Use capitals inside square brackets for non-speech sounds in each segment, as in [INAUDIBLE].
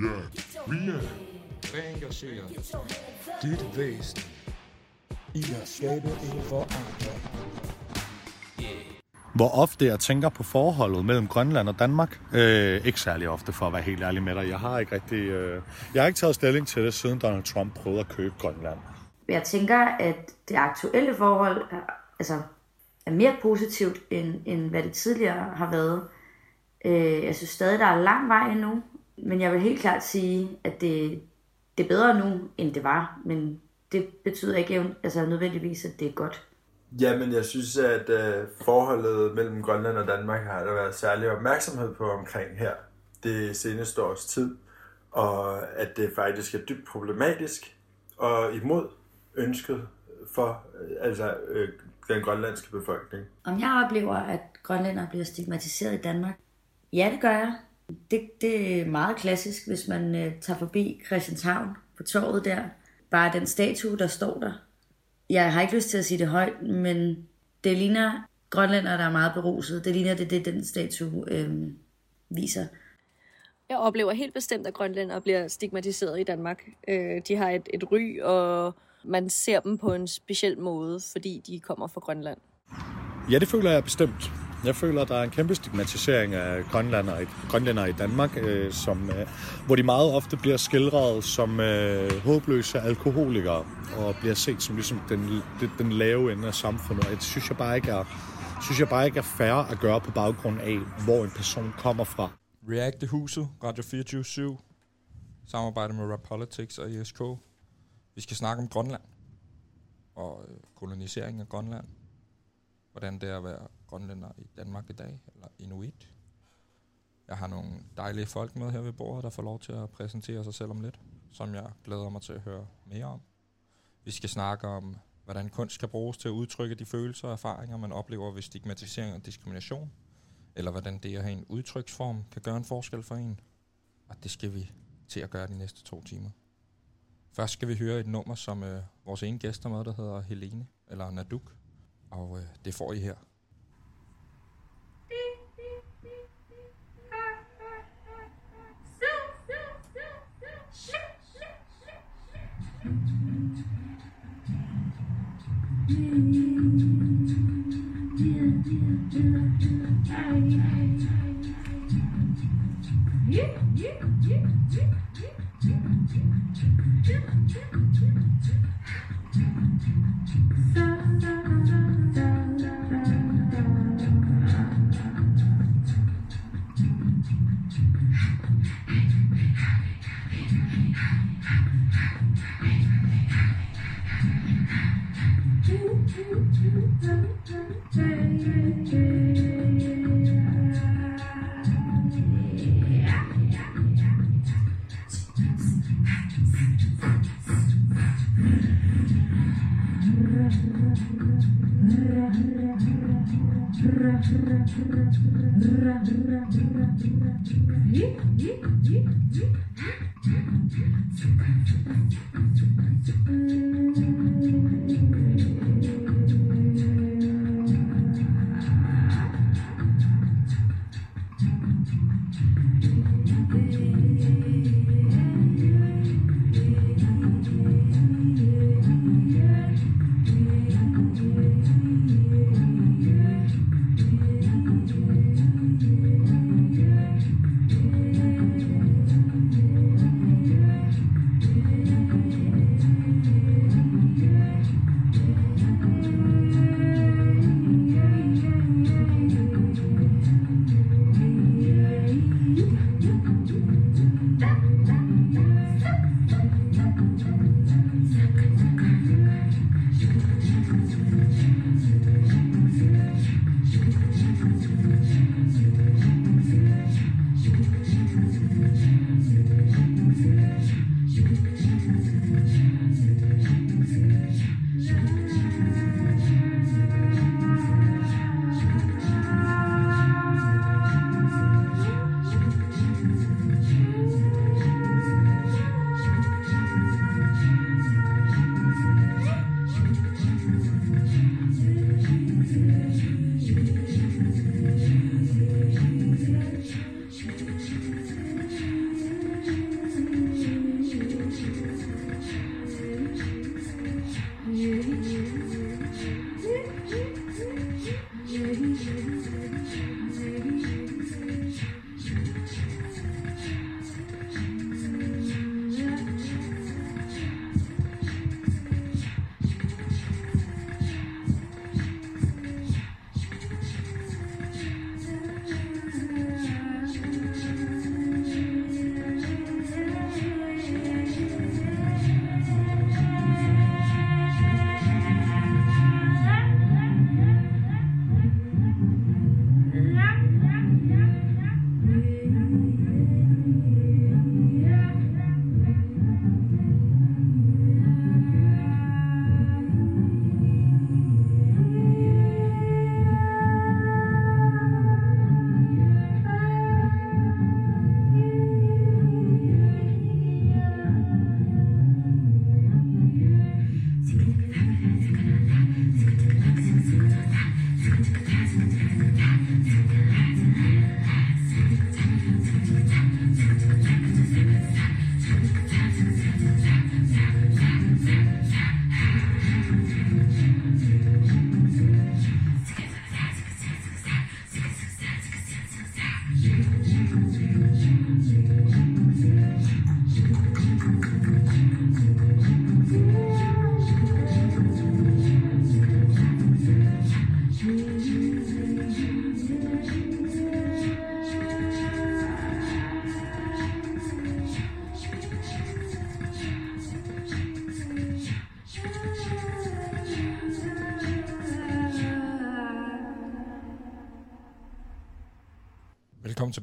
Vi er, vi er Reengageret dit væsen i at skabe en forandring. Hvor ofte jeg tænker på forholdet mellem Grønland og Danmark? Øh, ikke særlig ofte, for at være helt ærlig med dig. Jeg har ikke rigtig, øh, jeg har ikke taget stilling til det, siden Donald Trump prøvede at købe Grønland. Jeg tænker, at det aktuelle forhold er, altså, er mere positivt, end, end hvad det tidligere har været. Øh, jeg synes stadig, der er lang vej endnu, men jeg vil helt klart sige, at det, det er bedre nu, end det var. Men det betyder ikke altså, nødvendigvis, at det er godt. Jamen, jeg synes, at uh, forholdet mellem Grønland og Danmark har der været særlig opmærksomhed på omkring her det seneste års tid, og at det faktisk er dybt problematisk og imod ønsket for altså, øh, den grønlandske befolkning. Om jeg oplever, at grønlænder bliver stigmatiseret i Danmark? Ja, det gør jeg. Det, det er meget klassisk, hvis man øh, tager forbi Christianshavn på torvet der. Bare den statue, der står der. Jeg har ikke lyst til at sige det højt, men det ligner grønlænder, der er meget beruset. Det ligner det, det den statue øh, viser. Jeg oplever helt bestemt, at grønlænder bliver stigmatiseret i Danmark. Øh, de har et, et ry, og man ser dem på en speciel måde, fordi de kommer fra Grønland. Ja, det føler jeg bestemt. Jeg føler, at der er en kæmpe stigmatisering af grønlænder, grønlænder i Danmark, øh, som, øh, hvor de meget ofte bliver skildret som øh, håbløse alkoholikere og bliver set som ligesom den, den, den lave ende af samfundet. Og det synes jeg bare ikke er, synes jeg bare ikke er fair at gøre på baggrund af, hvor en person kommer fra. React det huset, Radio 24 samarbejde med Rap Politics og ISK. Vi skal snakke om Grønland og øh, koloniseringen af Grønland. Hvordan det er at være grønlænder i Danmark i dag, eller inuit. Jeg har nogle dejlige folk med her ved bordet, der får lov til at præsentere sig selv om lidt, som jeg glæder mig til at høre mere om. Vi skal snakke om, hvordan kunst kan bruges til at udtrykke de følelser og erfaringer, man oplever ved stigmatisering og diskrimination, eller hvordan det at have en udtryksform kan gøre en forskel for en. Og det skal vi til at gøre de næste to timer. Først skal vi høre et nummer, som øh, vores ene gæster med, der hedder Helene, eller Naduk. Og øh, det får I her. Yeah, Дик, дик, дик, дик, дик.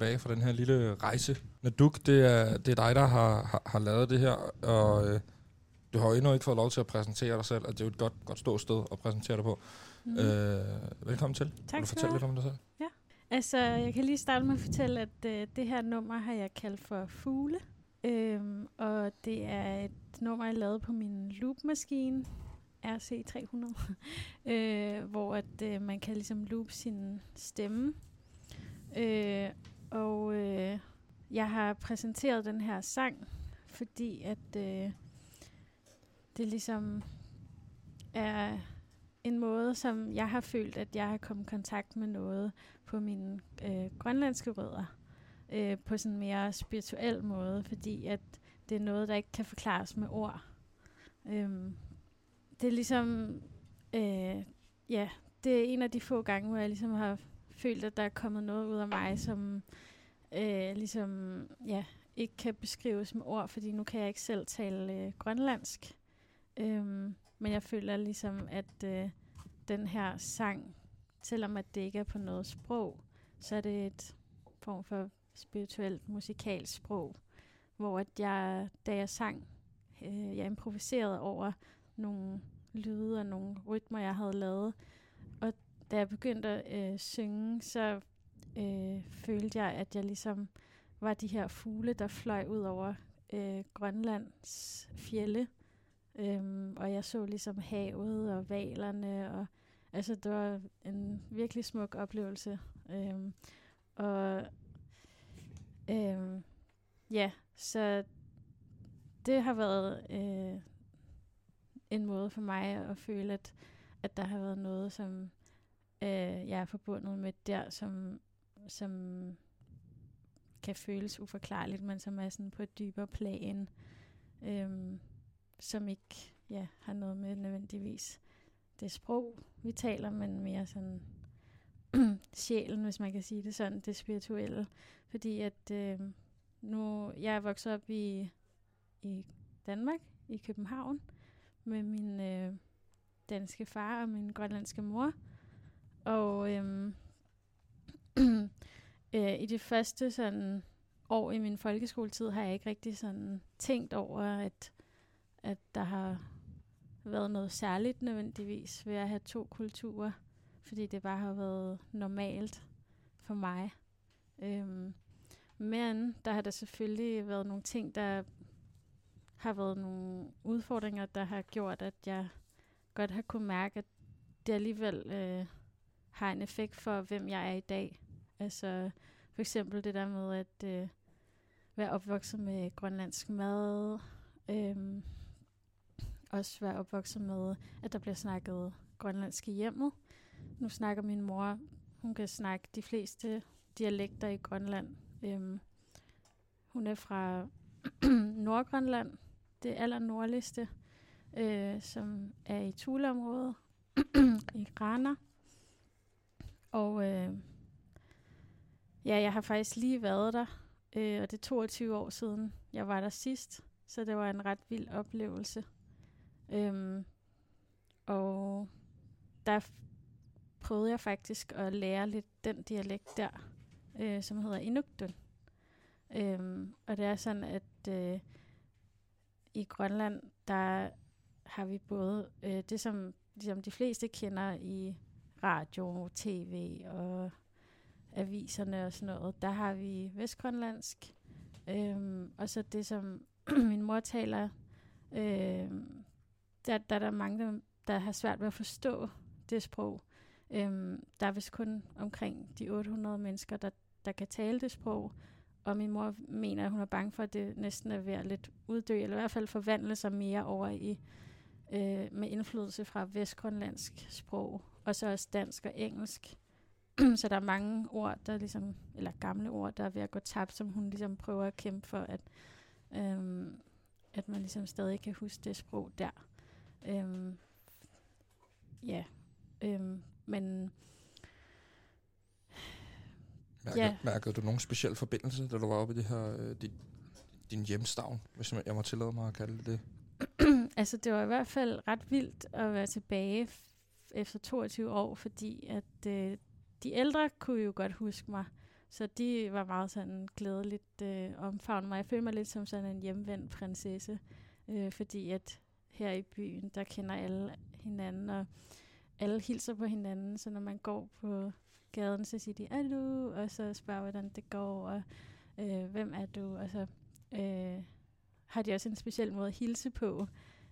Tilbage fra den her lille rejse. Naduk, det er, det er dig, der har, har, har lavet det her, og øh, du har jo endnu ikke fået lov til at præsentere dig selv, og det er jo et godt, godt sted at præsentere dig på. Mm. Øh, velkommen til. Tak Vil du fortælle lidt om dig selv? Altså, jeg kan lige starte med at fortælle, at øh, det her nummer har jeg kaldt for Fugle. Øhm, og det er et nummer, jeg lavede på min loopmaskine, RC300, [LAUGHS] øh, hvor at øh, man kan ligesom loop sin stemme. Øh, og øh, jeg har præsenteret den her sang, fordi at øh, det ligesom er en måde, som jeg har følt, at jeg har kommet i kontakt med noget på mine øh, grønlandske rødder øh, på sådan en mere spirituel måde, fordi at det er noget, der ikke kan forklares med ord. Øhm, det er ligesom, øh, ja, det er en af de få gange, hvor jeg ligesom har følt, at der er kommet noget ud af mig, som øh, ligesom, ja, ikke kan beskrives med ord, fordi nu kan jeg ikke selv tale øh, grønlandsk. Øhm, men jeg føler ligesom, at øh, den her sang, selvom at det ikke er på noget sprog, så er det et form for spirituelt musikalsk sprog, hvor at jeg, da jeg sang, øh, jeg improviserede over nogle lyde og nogle rytmer, jeg havde lavet. Da jeg begyndte at øh, synge, så øh, følte jeg, at jeg ligesom var de her fugle, der fløj ud over øh, Grønlands fjelle. Øhm, og jeg så ligesom havet og valerne, og altså det var en virkelig smuk oplevelse. Øhm, og øhm, ja, så det har været øh, en måde for mig at føle, at, at der har været noget, som øh, jeg er forbundet med der, som, som kan føles uforklarligt, men som er sådan på et dybere plan, øh, som ikke ja, har noget med nødvendigvis det sprog, vi taler, men mere sådan [CLEARS THROAT] sjælen, hvis man kan sige det sådan, det spirituelle. Fordi at øh, nu, jeg er vokset op i, i Danmark, i København, med min øh, danske far og min grønlandske mor. Og øhm, [CLEARS THROAT] øh, i det første sådan år i min folkeskoletid har jeg ikke rigtig sådan tænkt over, at, at der har været noget særligt nødvendigvis ved at have to kulturer, fordi det bare har været normalt for mig. Øhm, men der har der selvfølgelig været nogle ting, der har været nogle udfordringer, der har gjort, at jeg godt har kunne mærke, at det alligevel øh, har en effekt for, hvem jeg er i dag. Altså for eksempel det der med at øh, være opvokset med grønlandsk mad, øh, også være opvokset med, at der bliver snakket grønlandsk i hjemmet. Nu snakker min mor, hun kan snakke de fleste dialekter i Grønland. Øhm, hun er fra [CLEARS THROAT] Nordgrønland, det aller nordligste, øh, som er i Tuleområdet, [CLEARS THROAT] i Rana. Og øh, ja, jeg har faktisk lige været der, øh, og det er 22 år siden, jeg var der sidst. Så det var en ret vild oplevelse. Øhm, og der prøvede jeg faktisk at lære lidt den dialekt der, øh, som hedder Inuktun. Øhm, og det er sådan, at øh, i Grønland, der har vi både øh, det, som ligesom de fleste kender i radio, tv og aviserne og sådan noget. Der har vi vestgrønlandsk, øhm, og så det, som [CLEARS THROAT] min mor taler, øhm, der, der er der mange, der, der har svært ved at forstå det sprog. Øhm, der er vist kun omkring de 800 mennesker, der, der kan tale det sprog, og min mor mener, at hun er bange for, at det næsten er ved at lidt uddø, eller i hvert fald forvandle sig mere over i øh, med indflydelse fra vestgrønlandsk sprog, og så også dansk og engelsk. [CLEARS THROAT] så der er mange ord, der ligesom, eller gamle ord, der er ved at gå tabt, som hun ligesom prøver at kæmpe for, at, øhm, at man ligesom stadig kan huske det sprog der. Øhm, ja, øhm, men Mærkede, Ja. mærkede du nogen speciel forbindelse, da du var oppe i det her, øh, din, din hjemstavn, hvis jeg må tillade mig at kalde det det? [CLEARS THROAT] altså det var i hvert fald ret vildt at være tilbage efter 22 år, fordi at øh, de ældre kunne jo godt huske mig Så de var meget sådan glædeligt øh, omfavnet mig. Jeg følte mig lidt som sådan en hjemvendt prinsesse, øh, fordi at her i byen, der kender alle hinanden, og alle hilser på hinanden, så når man går på gaden, så siger de, er du? Og så spørger, hvordan det går, og øh, hvem er du? Og så øh, har de også en speciel måde at hilse på.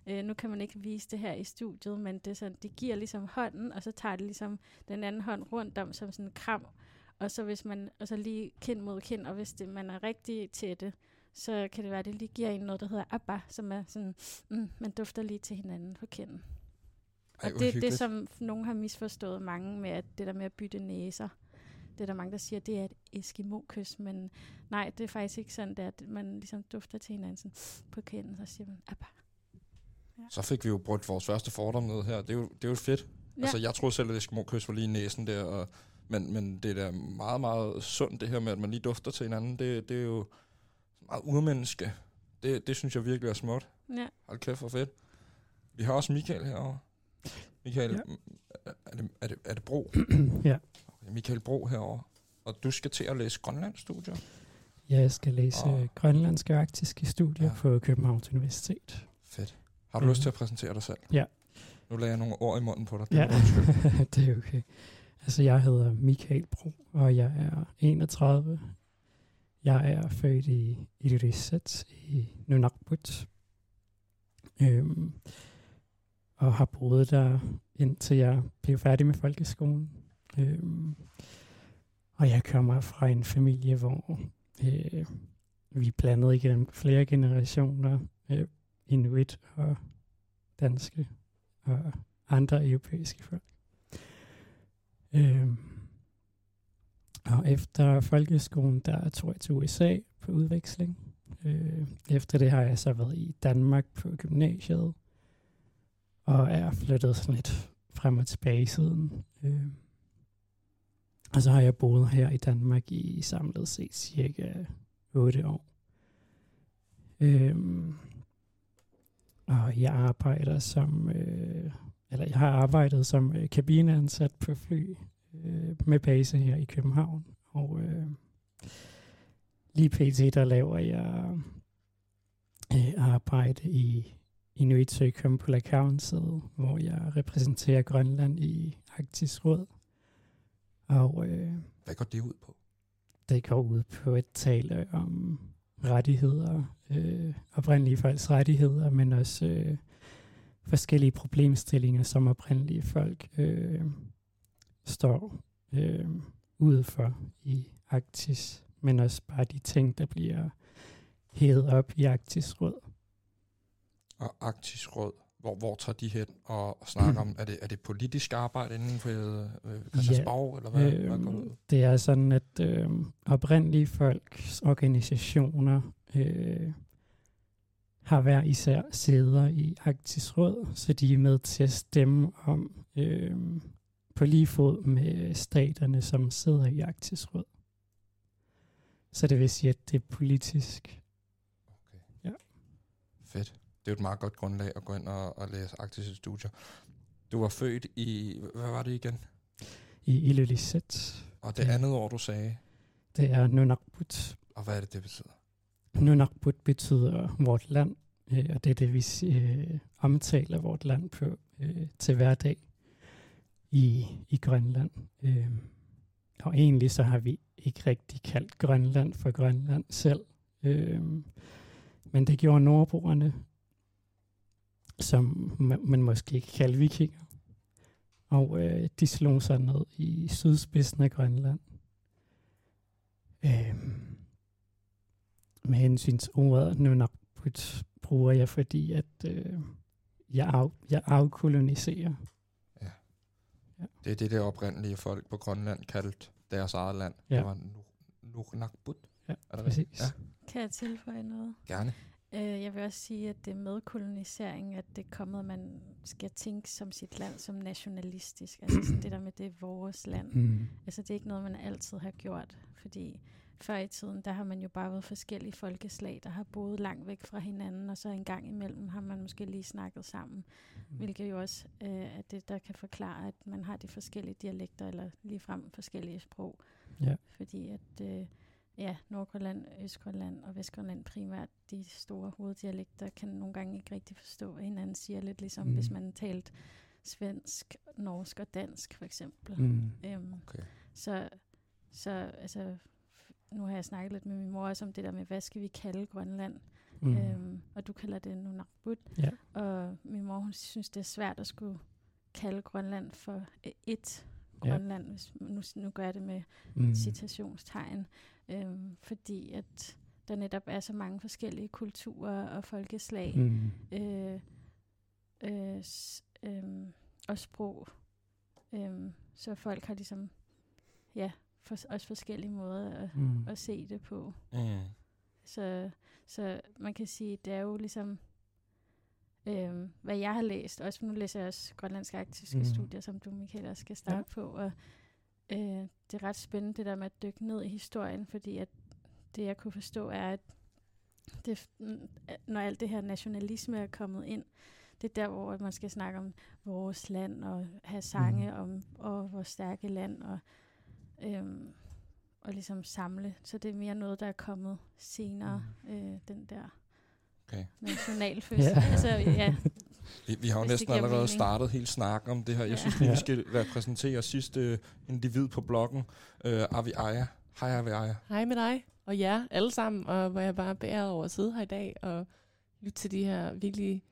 Øh, nu kan man ikke vise det her i studiet, men det er sådan, de giver ligesom hånden, og så tager de ligesom den anden hånd rundt om som sådan en kram, og så hvis man, og så lige kind mod kind, og hvis det, man er rigtig tætte, så kan det være, at det lige giver en noget, der hedder abba, som er sådan, mm, man dufter lige til hinanden på kinden. Ej, Og det er det, som nogen har misforstået mange med, at det der med at bytte næser. Det er der mange, der siger, at det er et eskimo-kys, men nej, det er faktisk ikke sådan, det er, at man ligesom dufter til hinanden sådan, på kinden, så siger man, abba. Så fik vi jo brugt vores første fordom ned her. Det er jo, det er jo fedt. Ja. Altså, jeg troede selv, at Eskimo-kys var lige i næsen der, og, men, men det er da meget, meget sundt, det her med, at man lige dufter til hinanden. Det, det er jo meget urmenneske. Det, det synes jeg virkelig er smukt. Ja. Hold kæft, hvor fedt. Vi har også Michael herovre. Michael, Ja. ja. er, det, er, det, er det Bro? [CLEARS THROAT] Ja. Okay, Michael Bro herovre. Og du skal til at læse Grønlandsstudier. Ja, jeg skal læse Og- oh. grønlandske og arktiske studier Ja. ja. på Københavns Universitet. Fedt. Har du Mhm. lyst til at præsentere dig selv? Ja. Nu lagde jeg nogle ord i munden på dig. Det Ja, er [LAUGHS] det er okay. Altså, jeg hedder Michael Bro, og jeg er 31. Jeg er født i Ilulissat i Nunakput. Øhm, og har boet der indtil jeg blev færdig med folkeskolen. Øhm, og jeg kommer fra en familie, hvor øh, vi er blandet igennem flere generationer. Øh, inuit og danske og andre europæiske folk. Øhm, og efter folkeskolen, der tog jeg til USA på udveksling. Øh, efter det har jeg så været i Danmark på gymnasiet, og er flyttet sådan lidt frem og tilbage siden. Øh, og så har jeg boet her i Danmark i samlet set cirka 8 år. Øhm, og jeg arbejder som, øh, eller jeg har arbejdet som øh, kabineansat på fly øh, med base her i København. Og øh, lige pt. der laver jeg øh, arbejde i Inuit Circumpolar Council, hvor jeg repræsenterer Grønland i Arktisk Råd. Og øh, Hvad går det ud på? det går ud på at tale om rettigheder, øh, oprindelige folks rettigheder, men også øh, forskellige problemstillinger, som oprindelige folk øh, står øh, ude for i Arktis, men også bare de ting, der bliver hævet op i Arktisk Råd. Og Arktisk Råd, hvor, hvor tager de hen og, og snakker om, er det, er det politisk arbejde inden for øh, Christiansborg, eller hvad, hvad går det? Øh, det er sådan, at øh, oprindelige folks organisationer øh, har hver især sæder i Arktisk Råd, så de er med til at stemme om øh, på lige fod med staterne, som sidder i Arktisk Råd. Så det vil sige, at det er politisk. Fedt. Det er jo et meget godt grundlag at gå ind og, og læse arktiske studier. Du var født i, hvad var det igen? I Ilulissat. Og det Ja. andet ord, du sagde, Det er Nunakput. og hvad er det, det betyder? Nunakput betyder vort land, øh, og det er det, vi øh, omtaler vort land på øh, til hverdag i, i Grønland. Øh, og egentlig så har vi ikke rigtig kaldt Grønland for Grønland selv. Øh, men det gjorde nordboerne, som ma- man måske ikke kalder vikinger. Og øh, de slog sig ned i sydspidsen af Grønland. Øh, med hensyn til ordet Nunaput bruger jeg, fordi at øh, jeg, af, jeg afkoloniserer. Det er det, der oprindelige folk på Grønland kaldte deres eget land. Ja. Det var Nu- Nunakbut. Ja, Er det præcis. Ja, Kan jeg tilføje noget? gerne. Øh, jeg vil også sige, at det med kolonisering, at det er kommet, at man skal tænke som sit land som nationalistisk. Altså sådan det der med, det er vores land. Mm. Altså det er ikke noget, man altid har gjort, fordi før i tiden, der har man jo bare været forskellige folkeslag, der har boet langt væk fra hinanden, og så en gang imellem har man måske lige snakket sammen, Mm. hvilket jo også øh, er det, der kan forklare, at man har de forskellige dialekter, eller ligefrem forskellige sprog. Ja. Fordi at øh, ja, Nordgrønland, Østgrønland og Vestgrønland primært, de store hoveddialekter, kan nogle gange ikke rigtig forstå, hvad hinanden siger. Lidt ligesom Mm. hvis man talt svensk, norsk og dansk for eksempel. Mm. Øhm, Okay. så, så altså, nu har jeg snakket lidt med min mor også om det der med, hvad skal vi kalde Grønland? Mm. Øhm, og du kalder det Nunavut. Ja. Og min mor, hun synes, det er svært at skulle kalde Grønland for øh, et Ja. Grønland. Hvis, nu, nu gør jeg det med Mm. citationstegn. Øhm, fordi at der netop er så mange forskellige kulturer og folkeslag. Mm. Øh, øh, s, øh, og sprog. Øh, så folk har ligesom, ja, for, også forskellige måder at, Mm. at se det på. Mm. Så, så man kan sige, det er jo ligesom, øh, hvad jeg har læst, også for nu læser jeg også grønlandske arktiske mm. studier, som du, Michael, også skal starte ja. på, og øh, det er ret spændende det der med at dykke ned i historien, fordi at det jeg kunne forstå er, at det, mm, når alt det her nationalisme er kommet ind, det er der, hvor man skal snakke om vores land og have sange Mhm. om og vores stærke land og, øhm, og ligesom samle. Så det er mere noget, der er kommet senere, øh, den der Okay. nationalfølelse. Ja. altså, ja, Vi, vi har jo Hvis næsten allerede mening. startet hele snakken om det her. Jeg Ja. synes vi Ja. skal repræsentere sidste individ på bloggen. Øh, Avi Aya. Hej Avi Aya. Hej med dig og jer alle sammen, og hvor jeg bare er beæret over at sidde her i dag og lytte til de her virkelig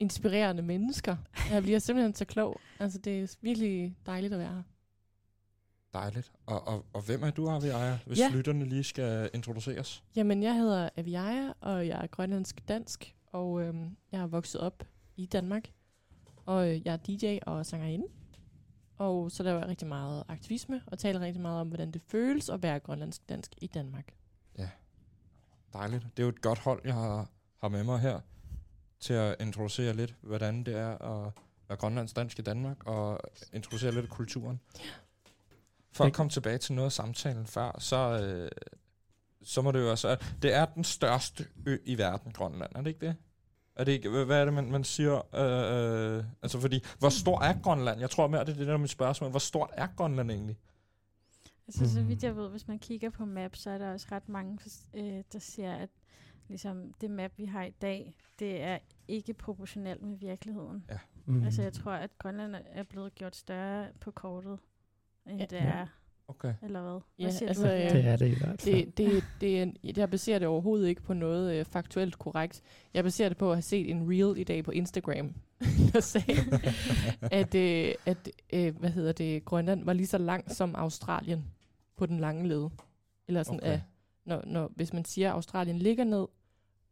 inspirerende mennesker. Jeg bliver simpelthen så klog. Altså, det er virkelig dejligt at være her. Dejligt. Og, og, og hvem er du, Avi Aya, hvis Ja. lytterne lige skal introduceres? Jamen, jeg hedder Aviaja, og jeg er grønlandsk dansk, og øhm, jeg er vokset op i Danmark. Og øh, jeg er DJ og sangerinde. Og så laver jeg rigtig meget aktivisme, og taler rigtig meget om, hvordan det føles at være grønlandsk dansk i Danmark. Dejligt. Det er jo et godt hold, jeg har, har med mig her til at introducere lidt, hvordan det er at være grønlandsk dansk i Danmark, og introducere lidt kulturen. For at komme tilbage til noget af samtalen før, så, øh, så må det jo også... Det er den største ø i verden, Grønland, er det ikke det? Er det ikke, hvad er det, man, man siger? Øh, øh, altså fordi, hvor stor er Grønland? Jeg tror mere, det er det der er mit spørgsmål. Hvor stort er Grønland egentlig? Altså, så vidt jeg ved, hvis man kigger på map, så er der også ret mange, øh, der siger, at ligesom, det map, vi har i dag, det er ikke proportionelt med virkeligheden. Mm. Altså, jeg tror, at Grønland er blevet gjort større på kortet, end Ja. det Ja. er, Okay. eller hvad? Ja, hvad siger altså, du? øh, Det er det i hvert fald. Det, det, det er jeg baserer det overhovedet ikke på noget øh, faktuelt korrekt. Jeg baserer det på at have set en reel i dag på Instagram, [LAUGHS] der sagde, at, øh, at øh, hvad hedder det, Grønland var lige så lang som Australien på den lange led. Eller sådan, Okay. okay. når, når, hvis man siger, at Australien ligger ned,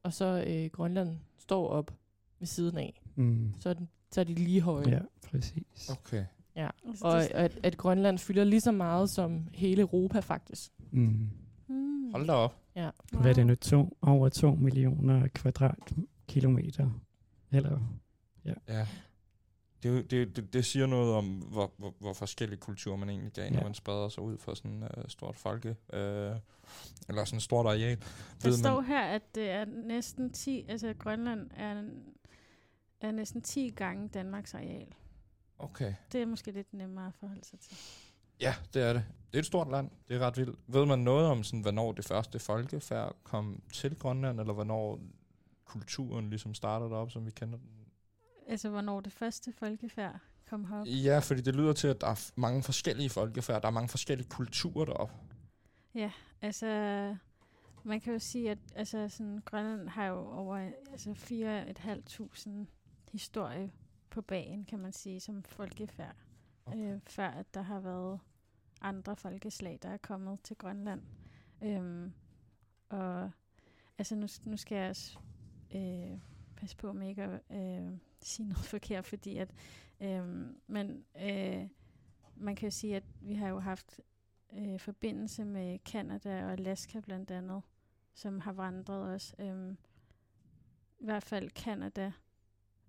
og så øh, Grønland står op ved siden af, Mm. så er, den, så er de lige høje. Ja, præcis. Okay. Altså, Og det- at, at Grønland fylder lige så meget som hele Europa faktisk. Mm. Mm. Hold da op. Ja. Hvad er det nu? To, over 2 millioner kvadratkilometer. Eller, Ja. Det, er jo- det, det, det siger noget om, hvor, hvor, hvor forskellige kulturer man egentlig gav, ja. når Ja. man spreder sig ud for sådan et uh, stort folke, uh, eller sådan et stort areal. Der Ved står man, her, at det er næsten 10, altså Grønland er, er næsten 10 gange Danmarks areal. Okay. Det er måske lidt nemmere at forholde sig til. Ja, det er det. Det er et stort land. Det er ret vildt. Ved man noget om, sådan, hvornår det første folkefærd kom til Grønland, eller hvornår kulturen ligesom startede op, som vi kender den? Altså, hvornår det første folkefærd kom herop. Ja, fordi det lyder til, at der er mange forskellige folkefærd. Der er mange forskellige kulturer deroppe. Altså, man kan jo sige, at altså, sådan, Grønland har jo over altså, 4.500 historie på bagen, kan man sige, som folkefærd. Okay. Øh, før at der har været andre folkeslag, der er kommet til Grønland. Øhm, og altså, nu, nu skal jeg også øh, passe på med ikke at øh, sige noget [LAUGHS] forkert, fordi at, øh, men øh, man kan jo sige, at vi har jo haft øh, forbindelse med Kanada og Alaska blandt andet, som har vandret os. Øhm, I hvert fald Kanada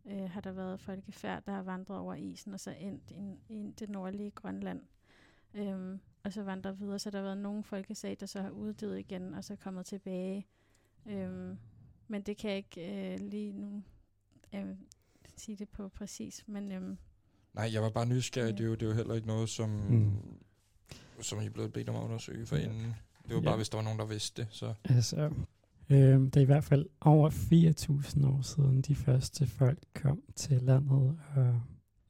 øh, har der været folkefærd, der har vandret over isen og så endt ind i det nordlige Grønland. Øhm, og så vandret videre, så der har været nogle folkesag, der så har uddøet igen og så kommet tilbage. Øhm, men det kan jeg ikke øh, lige nu øh, sige det på præcis, men øhm, Nej, jeg var bare nysgerrig. Ja. Det er jo, det er jo heller ikke noget, som... Mm. som I er blevet bedt om at undersøge for inden. Det var Ja. bare, hvis der var nogen, der vidste det. Så Altså, øh, det er i hvert fald over 4.000 år siden de første folk kom til landet, og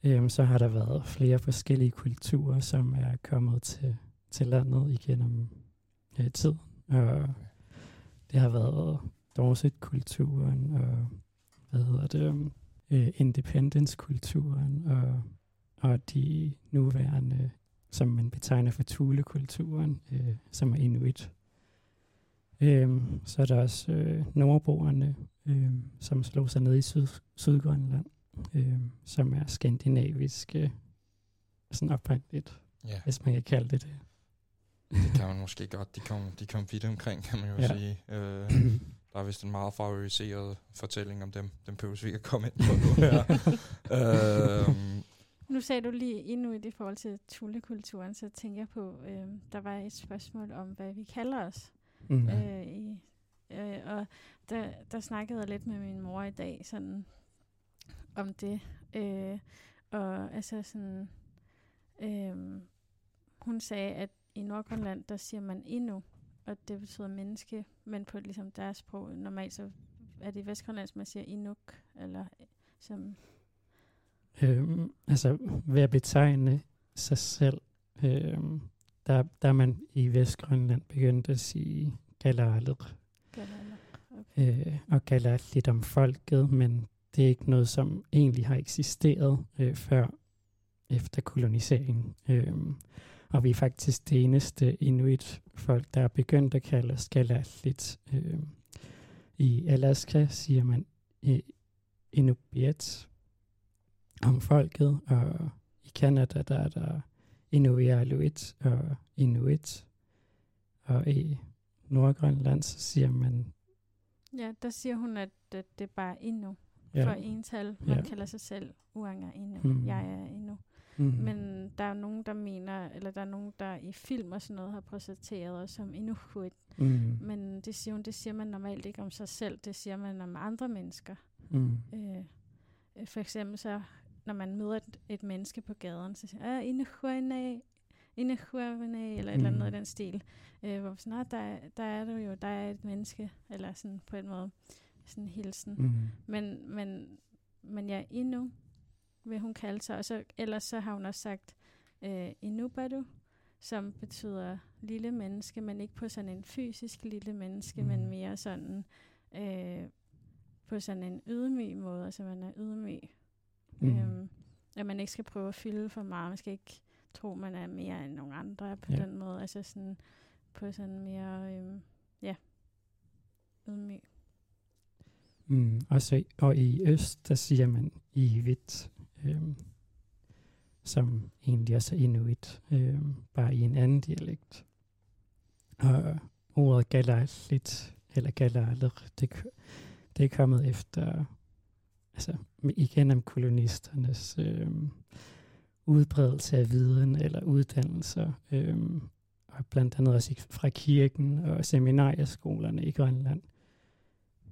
øh, så har der været flere forskellige kulturer, som er kommet til, til landet igennem øh, tiden. Og det har været Dorset-kulturen, og hvad hedder det, øh, Independence-kulturen, og, og de nuværende, som man betegner for Thule-kulturen, øh, som er Inuit. Øhm, så er der også øh, nordboerne, øhm, som slog sig ned i Syd, Sydgrønland, øhm, som er skandinaviske, sådan oprindeligt, ja, hvis man kan kalde det det. det kan man måske godt. De kom, de kom vidt omkring, kan man jo Ja. sige. Øh, [CLEARS THROAT] der er vist en meget favoriseret fortælling om dem. Den behøver vi ikke at komme ind på nu [LAUGHS] her. øhm, Nu sagde du lige inuit i forhold til Thule-kulturen, så tænker jeg på, øh, der var et spørgsmål om, hvad vi kalder os. Mm. Øh, i, øh, og der, der snakkede jeg lidt med min mor i dag sådan om det. Øh, og altså sådan, øh, hun sagde, at i Nordgrønland, der siger man endnu, og det betyder menneske, men på ligesom deres sprog, normalt så er det i Vestgrønlandsk, man siger inuk, eller som, Øhm, altså ved at betegne sig selv, øhm, der, der er man i Vestgrønland begyndt at sige Galaler. Okay. øh, og galer lidt om folket, men det er ikke noget, som egentlig har eksisteret øh, før efter koloniseringen. Øhm, og vi er faktisk det eneste inuit-folk, der er begyndt at kalde os galatlit. Øhm, I Alaska siger man øh, inubiat om folket, og i Kanada der er der inuialuit og inuit. Og i Nordgrønland så siger man Ja, der siger hun, at, at det er bare endnu. Ja. For ental. Man Ja. kalder sig selv uanger endnu. Mm. Jeg er endnu. mm. Men der er nogen, der mener, eller der er nogen, der i film og sådan noget har præsenteret os som endnu huit. mm, Men det siger hun, det siger man normalt ikke om sig selv. Det siger man om andre mennesker. mm, Øh, øh, for eksempel så, når man møder et, et menneske på gaden, så siger jeg, endnu huane, eller et eller andet Mm. i den stil. Øh, hvor sådan, "Nå, der, er- der er du jo, der er et menneske, eller sådan på en måde, sådan en hilsen. mm, Men, men, men ja, endnu vil hun kalde sig. Og så, ellers så har hun også sagt øh, Inubadu, som betyder lille menneske, men ikke på sådan en fysisk lille menneske. Mm. men mere sådan øh, på sådan en ydmyg måde, altså man er ydmyg. Mm. Øhm, at man ikke skal prøve at fylde for meget, man skal ikke tro, man er mere end nogle andre på Ja. den måde, altså sådan på sådan mere, øh, ja, ydmyg. Mm, og, så, og i øst, der siger man i hvidt, øhm, som egentlig også er inuit, øhm, bare i en anden dialekt. Og ordet galalit, eller galaler, det, det er kommet efter, altså igennem kolonisternes øh, udbredelse af viden eller uddannelser, øh, og blandt andet også fra kirken og seminarieskolerne i Grønland.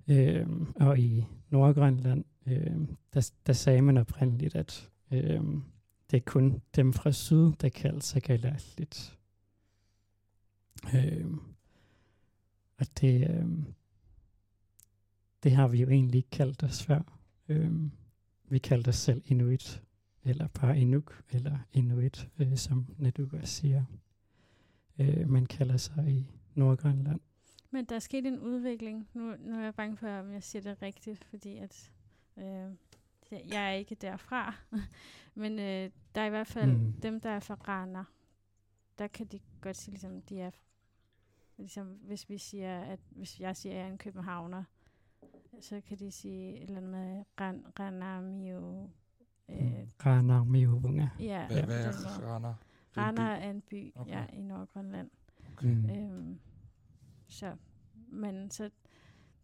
Øh, og i Nordgrønland, øh, der, der sagde man oprindeligt, at øh, det er kun dem fra syd, der kaldte sig galatligt. Øh, og det, øh, det har vi jo egentlig ikke kaldt os før. Øhm, vi kaldte os selv Inuit, eller bare Inuk, eller Inuit, øh, som Naduk også siger. Øh, man kalder sig i Nordgrønland. Men der er sket en udvikling. Nu, nu er jeg bange for, om jeg siger det rigtigt, fordi at øh, jeg- er ikke derfra. [LAUGHS] Men øh, der er i hvert fald mm. dem, der er fra Rana. Der kan de godt sige, ligesom de er... Ligesom hvis vi siger, at hvis jeg siger, at jeg er en københavner, så kan de sige et eller andet med Ran, Ranamio. Øh, Mm. Rana Miovunga. ja, hvad, hvad er. Rana? Er Rana by. er en by, Okay. okay. ja, i Nordgrønland. Mm. Øhm, så, men så,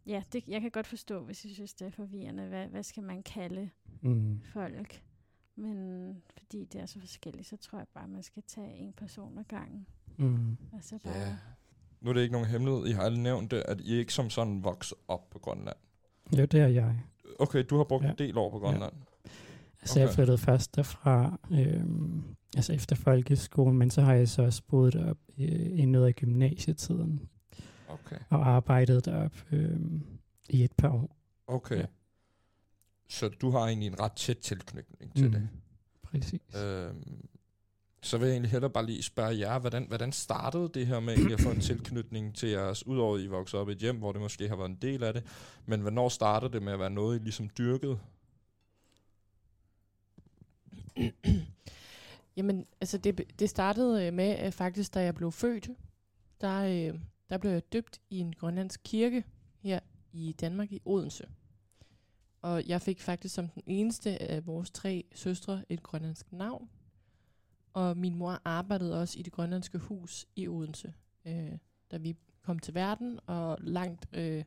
ja, det, jeg kan godt forstå, hvis I synes, det er forvirrende. Hvad, hvad skal man kalde Mm. folk? Men fordi det er så forskelligt, så tror jeg bare, man skal tage en person ad gangen. Mm. Og så bare, Ja. Nu er det ikke nogen hemmelighed. I har alle nævnt det, at I ikke som sådan vokser op på Grønland. Jo, det er jeg. Okay, du har brugt Ja. en del år på Grønland. Altså okay. jeg flyttede først derfra, øhm, altså efter folkeskolen, men så har jeg så også boet derop øh, i noget af gymnasietiden, Okay. og arbejdet derop øhm, i et par år. Okay. Ja. Så du har egentlig en ret tæt tilknytning til mm. det. Præcis. Øhm, så vil jeg egentlig hellere bare lige spørge jer, hvordan, hvordan startede det her med egentlig at få en tilknytning til jeres, udover at I voksede op i et hjem, hvor det måske har været en del af det, men hvornår startede det med at være noget, I ligesom dyrkede? Jamen, altså det, det startede øh, med, at faktisk da jeg blev født, der, øh, der blev jeg døbt i en grønlandsk kirke her i Danmark i Odense. Og jeg fik faktisk som den eneste af vores tre søstre et grønlandsk navn. Og min mor arbejdede også i det grønlandske hus i Odense, øh, da vi kom til verden, og langt øh,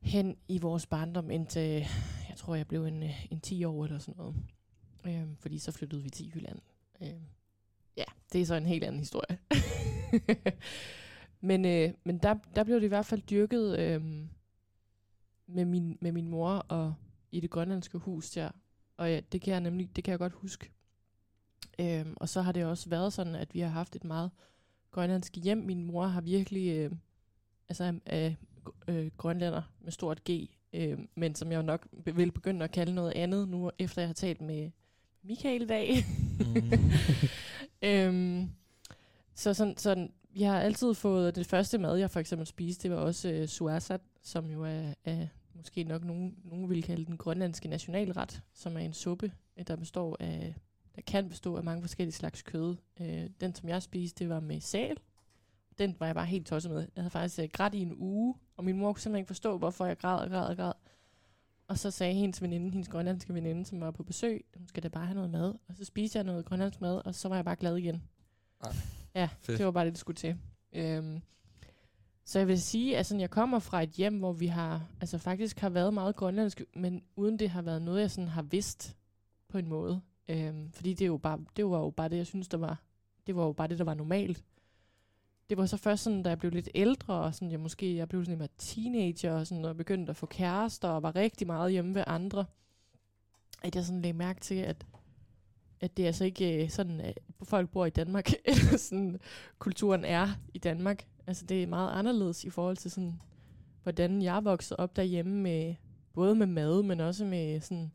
hen i vores barndom, indtil jeg tror, jeg blev en, øh, en 10 år eller sådan noget. Øh, fordi så flyttede vi til Jylland. Øh, ja, det er så en helt anden historie. [LAUGHS] men øh, men der, der blev det i hvert fald dyrket øh, med, min, med min mor og i det grønlandske hus der. Og ja, det kan jeg nemlig, det kan jeg godt huske. Øhm, og så har det også været sådan, at vi har haft et meget grønlandsk hjem. Min mor har virkelig, øh, altså øh, øh, grønlænder med stort G, øh, men som jeg nok vil begynde at kalde noget andet nu, efter jeg har talt med Michael i dag. Mm. [LAUGHS] øhm, så sådan, sådan, jeg har altid fået det første mad, jeg for eksempel spiste, det var også øh, suasat, som jo er, er måske nok nogen, nogen vil kalde den grønlandske nationalret, som er en suppe, øh, der består af, der kan bestå af mange forskellige slags kød. Øh, den, som jeg spiste, det var med sal. Den var jeg bare helt tosset med. Jeg havde faktisk øh, grædt i en uge, og min mor kunne simpelthen ikke forstå, hvorfor jeg græd og græd og græd. Og så sagde hendes veninde, hendes grønlandske veninde, som var på besøg, hun skal da bare have noget mad. Og så spiste jeg noget grønlandsk mad, og så var jeg bare glad igen. Ej, ja, fedt. det var bare det, det skulle til. Øhm, så jeg vil sige, at sådan, jeg kommer fra et hjem, hvor vi har, altså faktisk har været meget grønlandsk, men uden det har været noget, jeg sådan har vidst på en måde. Øhm, fordi det, er jo bare, det var jo bare det, jeg synes, der var, det var jo bare det, der var normalt. Det var så først sådan, da jeg blev lidt ældre, og sådan, jeg måske jeg blev sådan en teenager, og, sådan, og begyndte at få kærester, og var rigtig meget hjemme ved andre, at jeg sådan lagde mærke til, at, at det er altså ikke øh, sådan, at folk bor i Danmark, [LAUGHS] eller sådan kulturen er i Danmark. Altså det er meget anderledes i forhold til sådan, hvordan jeg voksede op derhjemme med, både med mad, men også med sådan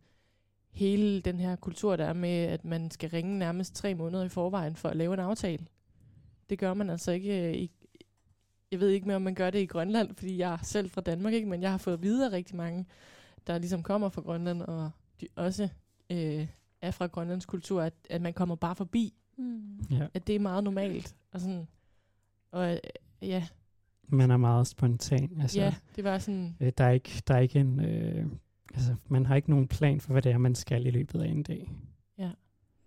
hele den her kultur, der er med, at man skal ringe nærmest tre måneder i forvejen for at lave en aftale. Det gør man altså ikke øh, i, jeg ved ikke mere, om man gør det i Grønland, fordi jeg er selv fra Danmark, ikke, men jeg har fået at vide af rigtig mange, der ligesom kommer fra Grønland, og de også øh, er fra Grønlands kultur, at, at man kommer bare forbi. Mm. Ja. At det er meget normalt. Og, sådan, og øh, ja, Man er meget spontan. Altså, ja, det var sådan, øh, der, er ikke, der er ikke en... Øh, altså, man har ikke nogen plan for, hvad det er, man skal i løbet af en dag.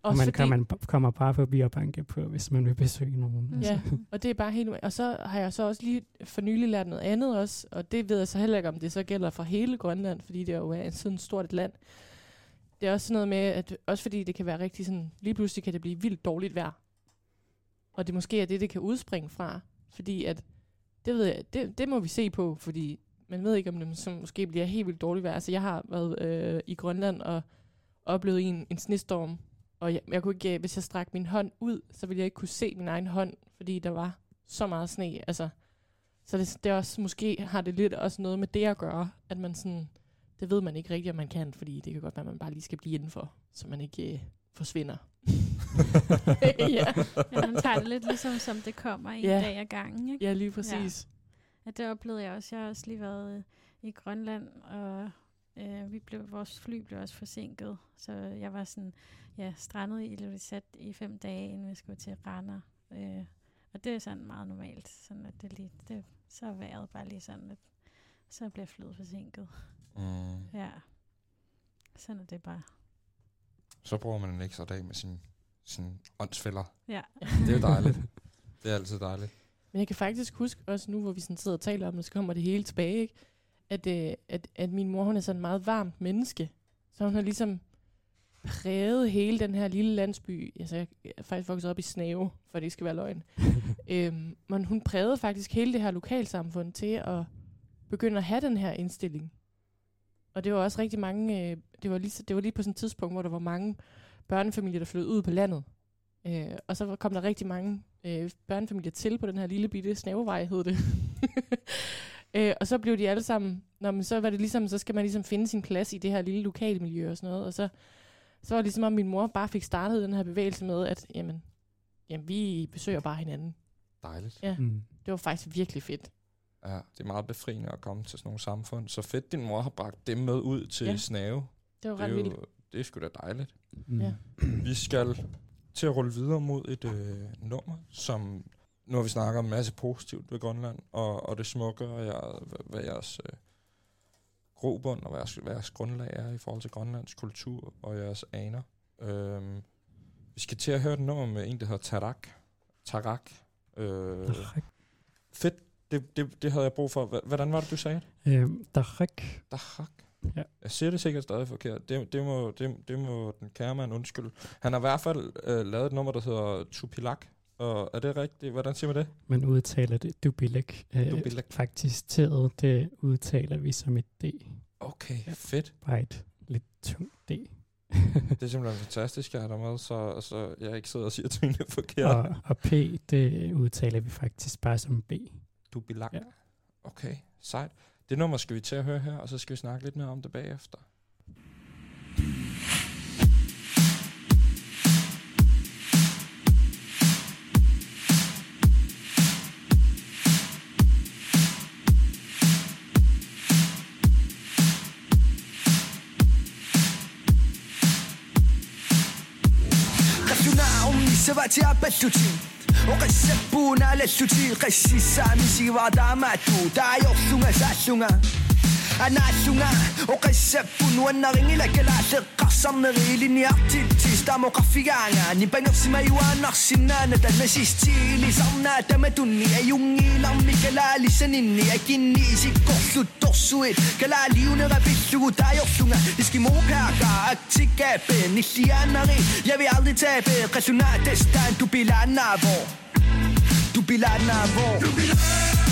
Og også man, fordi, kan, man kommer bare forbi og banke på, hvis man vil besøge nogen. Altså. Ja, og det er bare helt. Og så har jeg så også lige for nylig lært noget andet også, og det ved jeg så heller ikke, om det så gælder for hele Grønland, fordi det jo er sådan stort et land. Det er også sådan noget med, at også fordi det kan være rigtig sådan, lige pludselig kan det blive vildt dårligt vejr. Og det måske er det, det kan udspringe fra. Fordi at, det ved jeg, det, det må vi se på, fordi man ved ikke, om det så måske bliver helt vildt dårligt vejr. Altså jeg har været øh, i Grønland og oplevet en, en snestorm, og jeg, jeg kunne ikke, øh, hvis jeg strak min hånd ud, så ville jeg ikke kunne se min egen hånd, fordi der var så meget sne. Altså, så det, det også, måske har det lidt også noget med det at gøre, at man sådan, det ved man ikke rigtigt, om man kan, fordi det kan godt være, at man bare lige skal blive indenfor, så man ikke øh, forsvinder. [LAUGHS] [LAUGHS] ja. Ja, man tager det lidt ligesom, som det kommer i Ja. ja. dag ad gangen. Ikke? ja, lige præcis. Ja, det oplevede jeg også. Jeg har også lige været øh, i Grønland, og øh, vi blev, vores fly blev også forsinket. Så jeg var sådan, ja, strandet i Ilulissat i fem dage, inden vi skulle til Rana. Øh, og det er sådan meget normalt, sådan at det lige, det, så er vejret bare lige sådan, at så bliver flyet forsinket. Mm. Ja, sådan er det bare. Så bruger man en ekstra dag med sin, sin åndsfælder. Ja. Det er jo dejligt. [LAUGHS] det er altid dejligt. Men jeg kan faktisk huske også nu, hvor vi sådan sidder og taler om det, så kommer det hele tilbage, ikke? At, øh, at, at min mor, hun er sådan et meget varmt menneske. Så hun har ligesom præget hele den her lille landsby. Altså, jeg er faktisk vokset op i Snave, for det skal være løgn. [LAUGHS] øhm, men hun prægede faktisk hele det her lokalsamfund til at begynde at have den her indstilling. Og det var også rigtig mange, øh, det, var lige, det var lige på sådan et tidspunkt, hvor der var mange børnefamilier, der flyttede ud på landet. Øh, og så kom der rigtig mange øh, børnefamilier til på den her lille bitte snavevej, hed det. [LAUGHS] øh, og så blev de alle sammen, når man, så var det ligesom, så skal man ligesom finde sin plads i det her lille lokale miljø og sådan noget. Og så, så var det ligesom, at min mor bare fik startet den her bevægelse med, at jamen, jamen, vi besøger bare hinanden. Dejligt. Ja, Mm. det var faktisk virkelig fedt. Ja, det er meget befriende at komme til sådan nogle samfund. Så fedt, din mor har bragt dem med ud til Ja. Snave. Det var Det ret vildt. det er sgu da dejligt. Mm. Ja. Vi skal til at rulle videre mod et øh, nummer, som nu har vi snakket om en masse positivt ved Grønland, og, og det smukke, og jeg, hvad, jeres øh, grobund og hvad jeres, hvad jeres grundlag er i forhold til Grønlands kultur og jeres aner. Øhm, vi skal til at høre et nummer med en, der hedder Tarak. Tarak. Øh, fedt. Det, det, det havde jeg brug for. Hvordan var det, du sagde? Øhm, Darik. Tarak. Ja. Jeg siger det sikkert stadig forkert. Det, det, må, det, det må den kære mand undskylde. Han har i hvert fald øh, lavet et nummer, der hedder Tupilak. Og er det rigtigt? Hvordan siger man det? Man udtaler det dubilek. Øh, Dubilek. Faktisk tæet, det udtaler vi som et D. Okay, fedt. Bare et lidt tungt D. [LAUGHS] Det er simpelthen fantastisk, jeg har med, så, så jeg ikke sidder og siger tingene [LAUGHS] forkert. og, og P, det udtaler vi faktisk bare som B. Dubilak. Ja. Okay, sejt. Det nummer skal vi til at høre her, og så skal vi snakke lidt mere om det bagefter. Rationalnie, trzeba cię apetycznić وقسبونا للسوتي قسي سامي سيوا داماتو دا يوسونا ساسونا anassunga uqissappun wannarigilakalaalleq qarsaneriilini artittis tamoqarfigaanga nipangersimaiuaannarsinnaana tanasistiliisarnaa tamatunni ajungiilarmi kalaalisaninni akinni isikkorlut torsuit kalaaliunerapillugu taajorlunga iskimoqaqa aktikaape nilliaanari jeg vil aldrig tabe qallunaa testaan du bilaannaavoo du bilaannaavoo du bilaannaavoo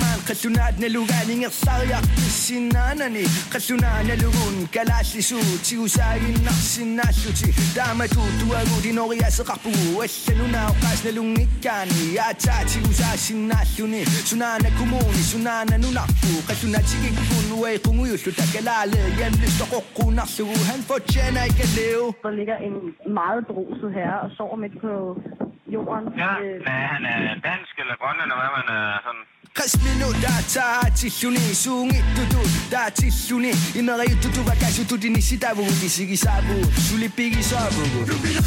man kasunad na lugan Ingat saryak sinanani Kasunad na lugun kalaslisu Tiusarin naksinasuti Dama tutuaru dinoria sa kapu Esanuna ukas na lungikani Ata tiusa sinasuni Sunana kumuni sunana nunaku Kasunad sigikun Uwe kunguyuslu takalale Yan lyster kukunaksu Han fortjener ikke at leve Der ligger en meget beruset herre og sover midt på jorden. Ja, Øh, men han er dansk eller grønlænder, hvad man er sådan. Kasmino data Hachihyuni Sungi tutu Dachihyuni Inara yututu Wakashi tutu Nishitabu Kishigi sabu Shulipigi sabu Rubina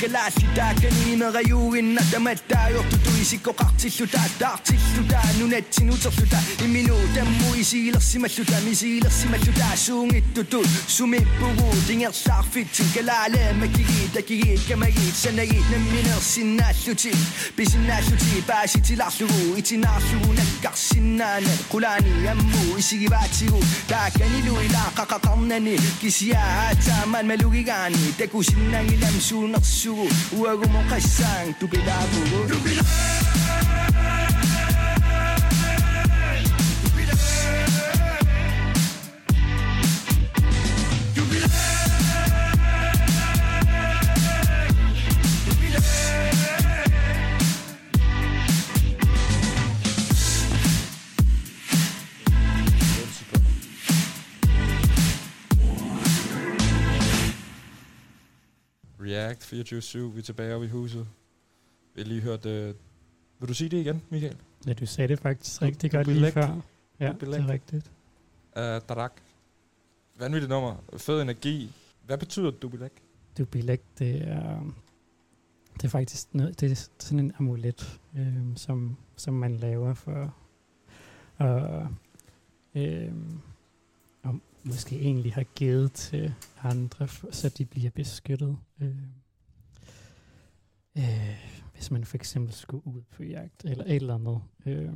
Galasi kanina rayuin na damad tayo Tutuisiko kaksilluta Taksilluta nunet sinutorluta Iminuta muisilersimalluta Misilersimalluta suungittutut Sumippugu tingerlarfitsin Kalale makigit akigit kamagit Sanagit namminersinnaallutit Pisinnaalluti paasitilarlugu Itinaarlugu nakkarsinnaana Qulani ammu isigivaatigu Taakanilu ilaqaqaqarnani Kisiyaa haataamaan malugigani Takusinnangilamsuunersu すぐ上雲返しさん飛びだぶ飛びだぶ 24-7, vi er tilbage oppe i huset. Vi har lige hørt... Uh, vil du sige det igen, Michael? Ja, du sagde det faktisk rigtig godt lige før. Ja, det er rigtigt. Uh, Darak. Vanvittigt nummer. Fed energi. Hvad betyder Dubilek? Dubilek, det er, det er faktisk noget, det er sådan en amulet, øh, som, som man laver for at øh, og måske egentlig har givet til andre, så de bliver beskyttet. Øh, øh, hvis man for eksempel skulle ud på jagt, eller et eller andet. Øh,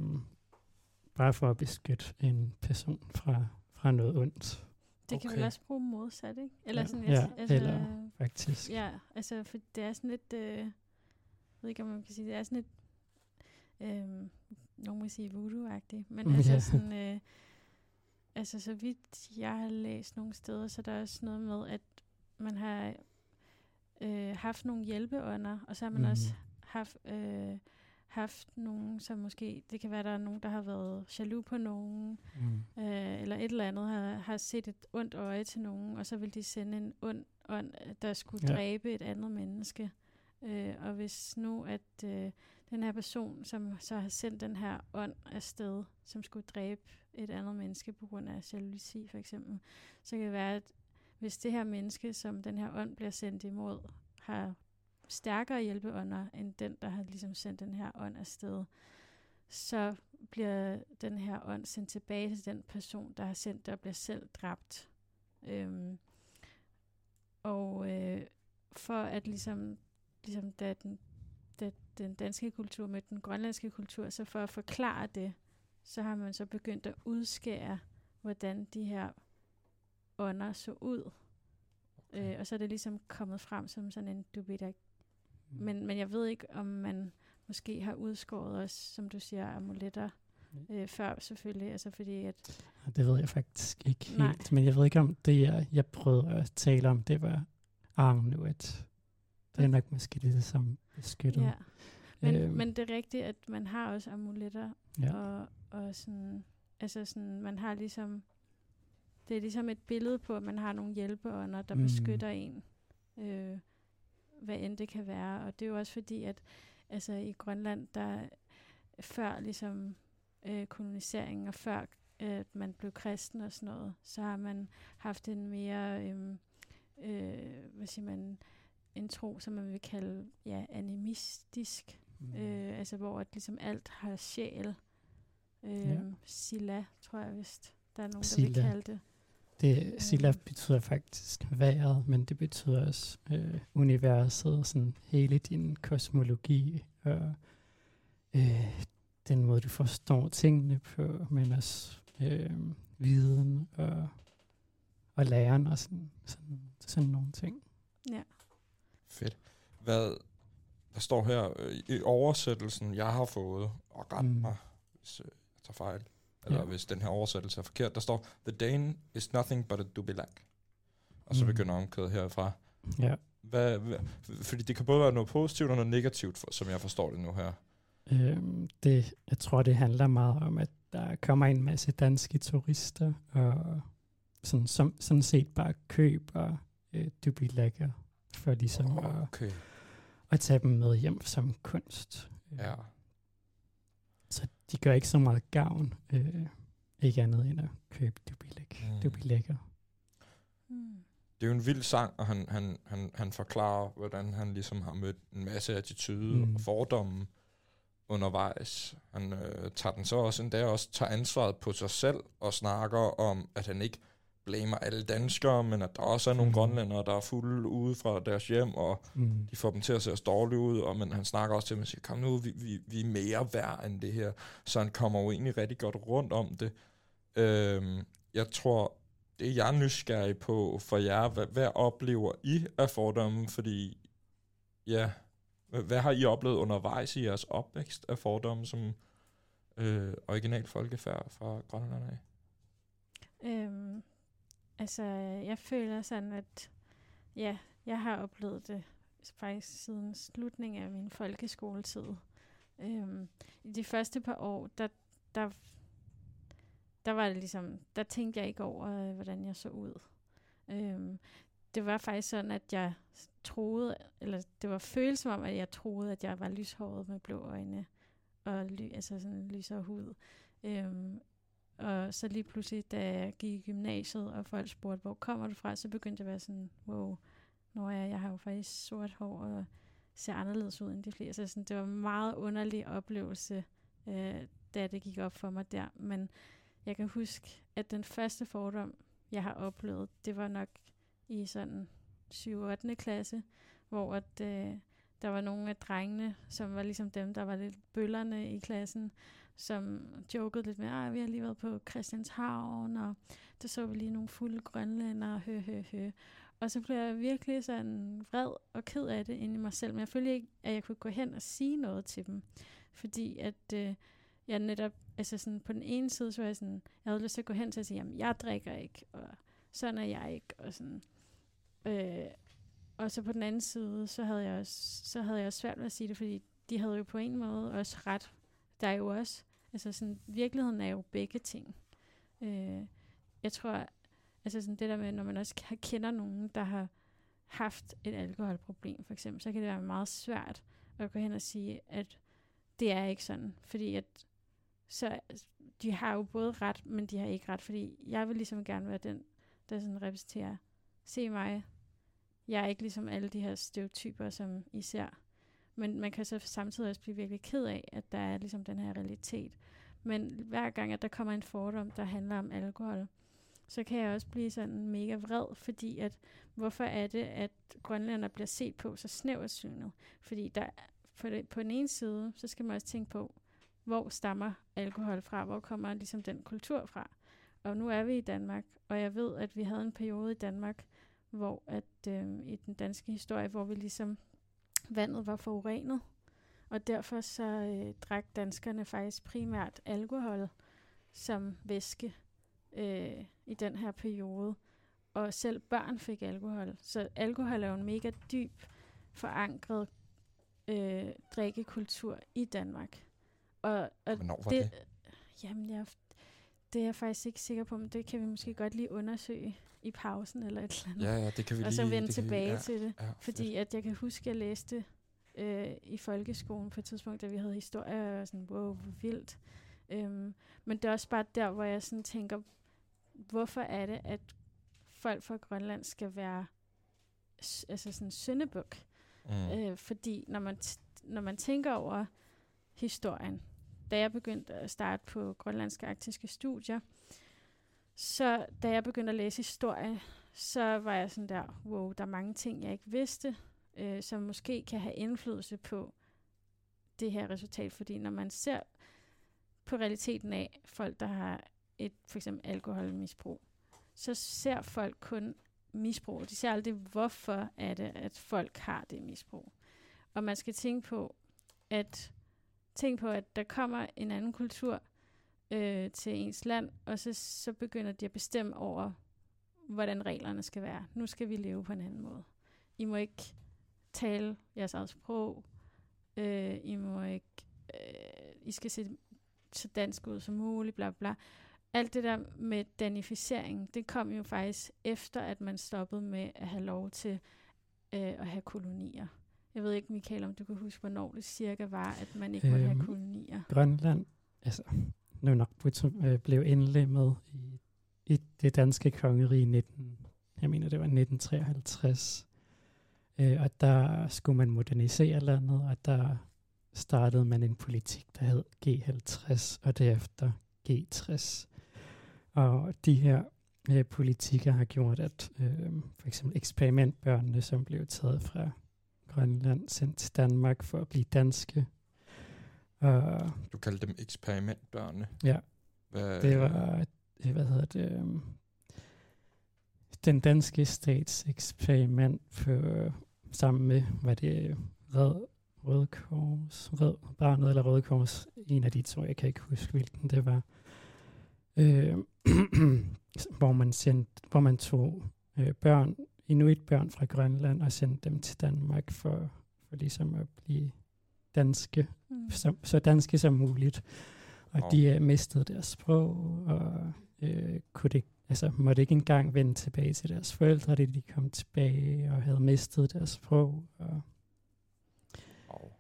bare for at beskytte en person fra, fra noget ondt. Det kan Okay. vel også bruge modsat, ikke? Eller Ja. sådan, Ja, altså, eller faktisk. Ja, altså, for det er sådan lidt, øh, jeg ved ikke, om man kan sige, det er sådan lidt, øh, nogen vil sige voodoo-agtigt, men [LAUGHS] Mm, altså ja. sådan, øh, altså så vidt jeg har læst nogle steder, så er der også noget med, at man har øh, haft nogle hjælpeånder, og så har man Mhm. også haft, øh, haft nogen, som måske, det kan være, der er nogen, der har været jaloux på nogen, Mm. øh, eller et eller andet, har, har set et ondt øje til nogen, og så vil de sende en ond ånd, der skulle ja. dræbe et andet menneske. Øh, og hvis nu, at øh, den her person, som så har sendt den her ånd afsted, som skulle dræbe et andet menneske på grund af jalousi for eksempel, så kan det være, at hvis det her menneske, som den her ånd bliver sendt imod, har stærkere hjælpeånder end den, der har ligesom sendt den her ånd afsted, så bliver den her ånd sendt tilbage til den person, der har sendt det og bliver selv dræbt. Øhm, og øh, for at ligesom, ligesom da den, da den danske kultur med den grønlandske kultur, så for at forklare det, så har man så begyndt at udskære, hvordan de her ånder så ud. Okay. Øh, og så er det ligesom kommet frem som sådan en dubidak. Mm. Men, men jeg ved ikke, om man måske har udskåret os, som du siger, amuletter øh, før selvfølgelig. Altså fordi at... Det ved jeg faktisk ikke Nej. helt, men jeg ved ikke om det, jeg, jeg prøvede at tale om, det var Arnuet. Det er nok måske det som beskyttet. Ja. Men, Øhm. men det er rigtigt, at man har også amuletter, Ja. og, og sådan, altså sådan, man har ligesom, det er ligesom et billede på, at man har nogle hjælpeånder, der Mm. beskytter en, øh, hvad end det kan være. Og det er jo også fordi, at altså i Grønland, der før ligesom øh, koloniseringen, og før at man blev kristen og sådan noget, så har man haft en mere, øh, øh, hvad siger man, en tro, som man vil kalde ja, animistisk. Mm. Øh, altså hvor at ligesom alt har sjæl. Øh, Ja. ja. Silla, tror jeg vist. Der er nogen, der vil Silla. kalde det. Det, Sila Øhm. betyder faktisk vejret, men det betyder også øh, universet, sådan hele din kosmologi og øh, den måde, du forstår tingene på, men også øh, viden og, og læren og sådan, sådan, sådan nogle ting. Ja. Fedt. Hvad, der står her øh, i oversættelsen, jeg har fået, og ret Mm. mig, hvis øh, jeg tager fejl, eller Ja. hvis den her oversættelse er forkert, der står, The Dane is nothing but a dubilak. Og så Mm. begynder omkvædet herfra. Ja. Hvad, hvad, fordi det kan både være noget positivt og noget negativt, for, som jeg forstår det nu her. Øhm, det, jeg tror, det handler meget om, at der kommer en masse danske turister, og sådan, som, sådan set bare køber øh, dubilækker, for ligesom at, Okay. at tage dem med hjem som kunst. Ja. De gør ikke så meget gavn, øh, ikke andet end at købe dubilæk, Mm. dubilækker. Mm. Det er jo en vild sang, og han, han, han, han forklarer, hvordan han ligesom har mødt en masse attitude mm. og fordomme undervejs. Han øh, tager den så også endda også tager ansvaret på sig selv og snakker om, at han ikke blamer alle danskere, men at der også er nogle Mm. grønlændere, der er fulde ude fra deres hjem, og Mm. de får dem til at se os dårlige ud, og men han snakker også til dem og siger, kom nu, vi, vi, vi er mere værd end det her. Så han kommer jo egentlig rigtig godt rundt om det. Øhm, jeg tror, det er jeg er nysgerrig på for jer. Hvad, hvad oplever I af fordomme? Fordi, ja, hvad, hvad har I oplevet undervejs i jeres opvækst af fordomme som øh, original folkefærd fra Grønland af? Øhm, altså, jeg føler sådan, at ja, jeg har oplevet det faktisk siden slutningen af min folkeskoletid. Øhm, I de første par år, der, der, der var det ligesom, der tænkte jeg ikke over, øh, hvordan jeg så ud. Øhm, det var faktisk sådan, at jeg troede, eller det var følelsen om, at jeg troede, at jeg var lyshåret med blå øjne, og ly, altså sådan lysere hud. Øhm, og så lige pludselig, da jeg gik i gymnasiet, og folk spurgte, hvor kommer du fra, så begyndte jeg at være sådan, wow, når jeg, jeg har jo faktisk sort hår, og ser anderledes ud end de fleste. Så sådan, det var en meget underlig oplevelse, øh, da det gik op for mig der. Men jeg kan huske, at den første fordom, jeg har oplevet, det var nok i sådan 7. 8. klasse, hvor at, øh, der var nogle af drengene, som var ligesom dem, der var lidt bøllerne i klassen, som jokede lidt med, at vi har lige været på Christianshavn, og der så vi lige nogle fulde grønlænder, hø, hø, hø. Og så blev jeg virkelig sådan vred og ked af det inde i mig selv, men jeg følte ikke, at jeg kunne gå hen og sige noget til dem, fordi at øh, jeg netop, altså sådan på den ene side, så var jeg sådan, jeg havde lyst til at gå hen til at sige, jamen jeg drikker ikke, og sådan er jeg ikke, og sådan, øh, og så på den anden side, så havde jeg også, så havde jeg også svært ved at sige det, fordi de havde jo på en måde også ret. Der er jo også, altså sådan, virkeligheden er jo begge ting. Øh, jeg tror, altså sådan det der med, når man også kender nogen, der har haft et alkoholproblem, for eksempel, så kan det være meget svært at gå hen og sige, at det er ikke sådan, fordi at så de har jo både ret, men de har ikke ret, fordi jeg vil ligesom gerne være den, der sådan repræsenterer, se mig, jeg er ikke ligesom alle de her stereotyper, som I ser. Men man kan så samtidig også blive virkelig ked af, at der er ligesom den her realitet. Men hver gang, at der kommer en fordom, der handler om alkohol, så kan jeg også blive sådan mega vred, fordi at, hvorfor er det, at grønlænder bliver set på så snævert synet? Fordi der, på, det, på den ene side, så skal man også tænke på, hvor stammer alkohol fra? Hvor kommer ligesom den kultur fra? Og nu er vi i Danmark, og jeg ved, at vi havde en periode i Danmark, hvor at øh, i den danske historie, hvor vi ligesom vandet var forurenet, og derfor så øh, drak danskerne faktisk primært alkohol som væske øh, i den her periode. Og selv børn fik alkohol. Så alkohol er jo en mega dyb forankret øh, drikkekultur i Danmark. Og, og Hvornår var det? det? Jamen, jeg, det er jeg faktisk ikke sikker på, men det kan vi måske godt lige undersøge i pausen eller et eller andet. Ja, ja, det kan vi Og så lige- vende det kan vi- tilbage ja, til det. ja, fordi at jeg kan huske, at jeg læste øh, i folkeskolen på et tidspunkt, da vi havde historie, og sådan, wow, hvor vildt. Øhm, men det er også bare der, hvor jeg sådan tænker, hvorfor er det, at folk fra Grønland skal være altså sådan syndebuk? Mm. Øh, fordi når man, når man tænker over historien, da jeg begyndte at starte på grønlandske arktiske studier, så da jeg begyndte at læse historie, så var jeg sådan der, wow, der er mange ting, jeg ikke vidste, øh, som måske kan have indflydelse på det her resultat. Fordi når man ser på realiteten af folk, der har et for eksempel alkoholmisbrug, så ser folk kun misbrug. De ser aldrig, hvorfor er det, at folk har det misbrug. Og man skal tænke på, at tænk på, at der kommer en anden kultur øh, til ens land, og så, så begynder de at bestemme over, hvordan reglerne skal være. Nu skal vi leve på en anden måde. I må ikke tale jeres eget sprog. Øh, I må ikke... Øh, I skal se så dansk ud som muligt, bla bla. Alt det der med danificering, det kom jo faktisk efter, at man stoppede med at have lov til øh, at have kolonier. Jeg ved ikke, Michael, om du kan huske, hvornår det cirka var, at man ikke måtte have Øhm, kolonier. Grønland, altså Nunavut øh, blev indlemmet i, i det danske kongerige i 19, jeg mener det var 1953. Øh, og der skulle man modernisere landet, og der startede man en politik, der hed G50, og derefter G60. Og de her øh, politikker har gjort, at øh, for eksempel eksperimentbørnene, som blev taget fra Grønland, sendt til Danmark for at blive danske. Og Du kaldte dem eksperimentbørnene. Ja, Hvad, det var, øh, hvad hedder det, øhm, den danske stats eksperiment på, sammen med, hvad det Red, Røde Kors, Red Barnet eller Røde Kors, en af de to, jeg kan ikke huske, hvilken det var, øh, [CLEARS THROAT] hvor, man sendte, hvor man tog øh, børn, inuitbørn fra Grønland og sendte dem til Danmark for, for ligesom at blive danske, Mm. så, så danske som muligt. Og Nå. de øh, mistede deres sprog, og øh, kunne det, altså, måtte ikke engang vende tilbage til deres forældre, da de kom tilbage og havde mistet deres sprog og, oh.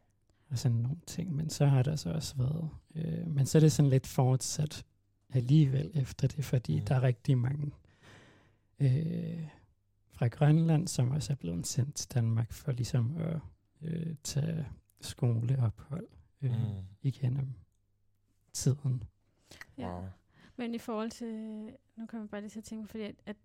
og sådan nogle ting. Men så har der så også været, øh, men så er det sådan lidt fortsat alligevel efter det, fordi mm. der er rigtig mange øh, fra Grønland, som også er blevet sendt til Danmark for ligesom at øh, tage skoleophold øh, mm. igennem tiden. Ja. Wow. Men i forhold til, nu kan man bare lige at tænke på, fordi at, at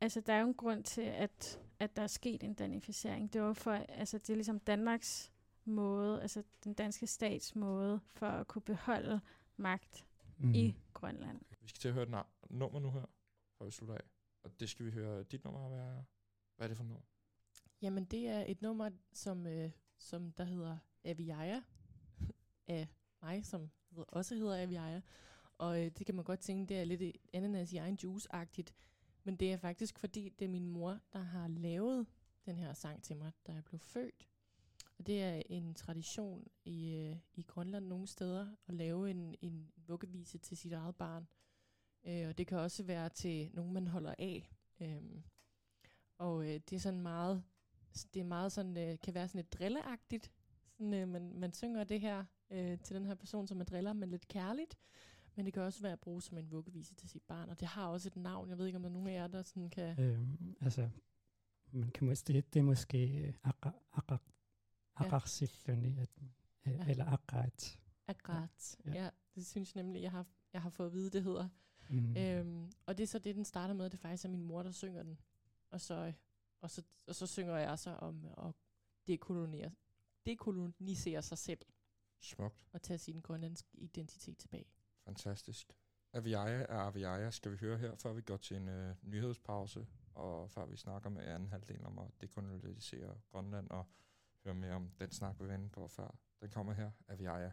altså, der er jo en grund til, at, at der er sket en danificering. Det var for, altså, det er ligesom Danmarks måde, altså den danske stats måde, for at kunne beholde magt mm. i Grønland. Vi skal til at høre et nummer nu her, for vi slutter af. Og det skal vi høre dit nummer være. Hvad er det for noget? Jamen, det er et nummer, som, øh, som der hedder Aviaja, [LAUGHS] af mig, som hedder, også hedder Aviaja. Og øh, det kan man godt tænke, det er lidt ananas i egen juice-agtigt. Men det er faktisk, fordi det er min mor, der har lavet den her sang til mig, da jeg blev født. Og det er en tradition i, øh, i Grønland nogle steder, at lave en, en vuggevise til sit eget barn. Øh, og det kan også være til nogen, man holder af. Øh, og øh, det er sådan meget, det er meget sådan, øh, kan være sådan lidt drilleagtigt. Sådan, øh, man, man synger det her øh, til den her person, som man driller, men lidt kærligt. Men det kan også være at bruge som en vuggevise til sit barn, og det har også et navn. Jeg ved ikke, om der er nogen af jer, der sådan kan... Øhm, altså, man kan måske, det, det er måske Akarsiluni, ja. ja. eller Akrat. Akrat, ja. ja. Det synes jeg nemlig, jeg har, jeg har fået at vide, det hedder. Mm. Øhm, og det er så det, den starter med, det faktisk er min mor, der synger den. Og så, og så, og så synger jeg så om at dekolonisere, dekolonisere sig selv. Smukt. Og tage sin grønlandske identitet tilbage. Fantastisk. Aviaja er Aviaja, skal vi høre her, før vi går til en øh, nyhedspause, og før vi snakker med anden halvdel om at dekolonisere Grønland, og høre mere om den snak, vi vendte på før. Den kommer her. Aviaja,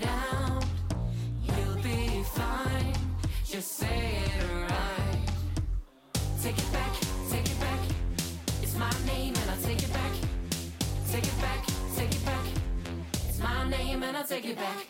take back.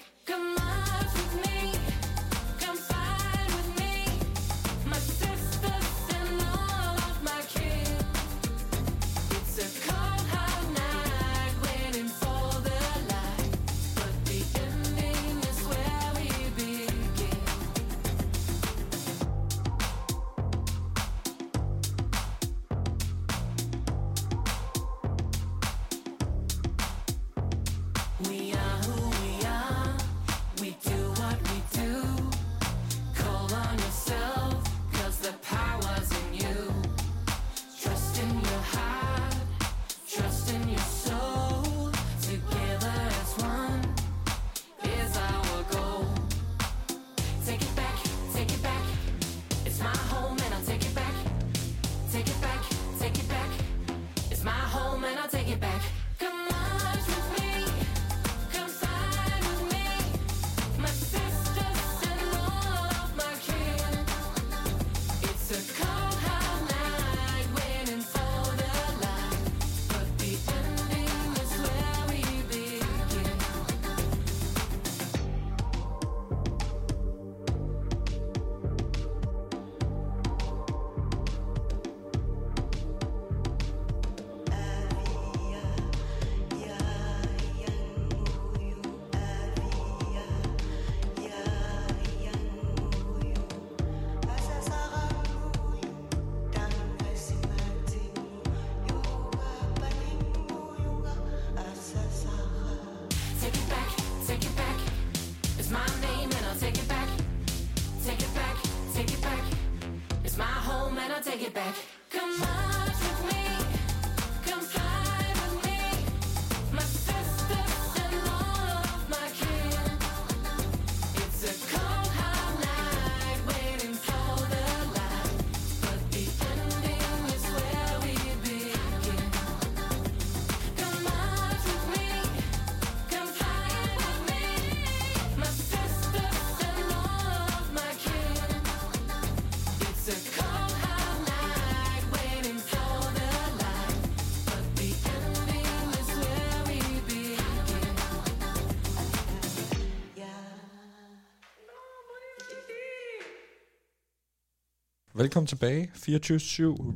Velkommen tilbage. 24-7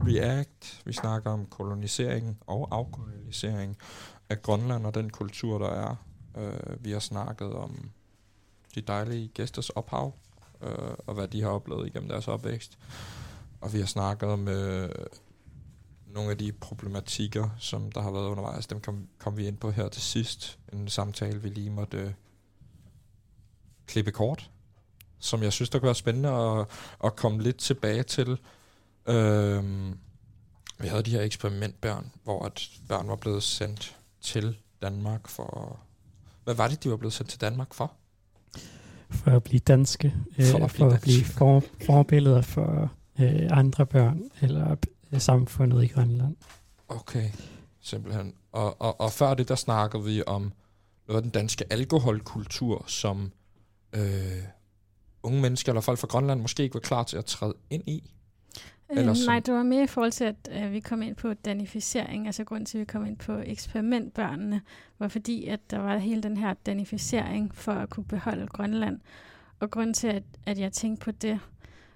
React. Vi snakker om kolonisering og afkolonisering af Grønland og den kultur, der er. Uh, vi har snakket om de dejlige gæsters ophav, uh, og hvad de har oplevet igennem deres opvækst. Og vi har snakket om uh, nogle af de problematikker, som der har været undervejs. Dem kom, kom vi ind på her til sidst. En samtale, vi lige måtte uh, klippe kort som jeg synes, der kunne være spændende at, at komme lidt tilbage til. Øhm, vi havde de her eksperimentbørn, hvor at børn var blevet sendt til Danmark for... Hvad var det, de var blevet sendt til Danmark for? For at blive danske. For øh, at blive for at blive for, forbilleder for øh, andre børn eller øh, samfundet i Grønland. Okay, simpelthen. Og, og, og før det, der snakkede vi om noget af den danske alkoholkultur, som øh, unge mennesker eller folk fra Grønland måske ikke var klar til at træde ind i? Eller øh, nej, det var mere i forhold til, at øh, vi kom ind på danificering. Altså grund til, at vi kom ind på eksperimentbørnene, var fordi, at der var hele den her danificering for at kunne beholde Grønland. Og grund til, at, at jeg tænkte på det,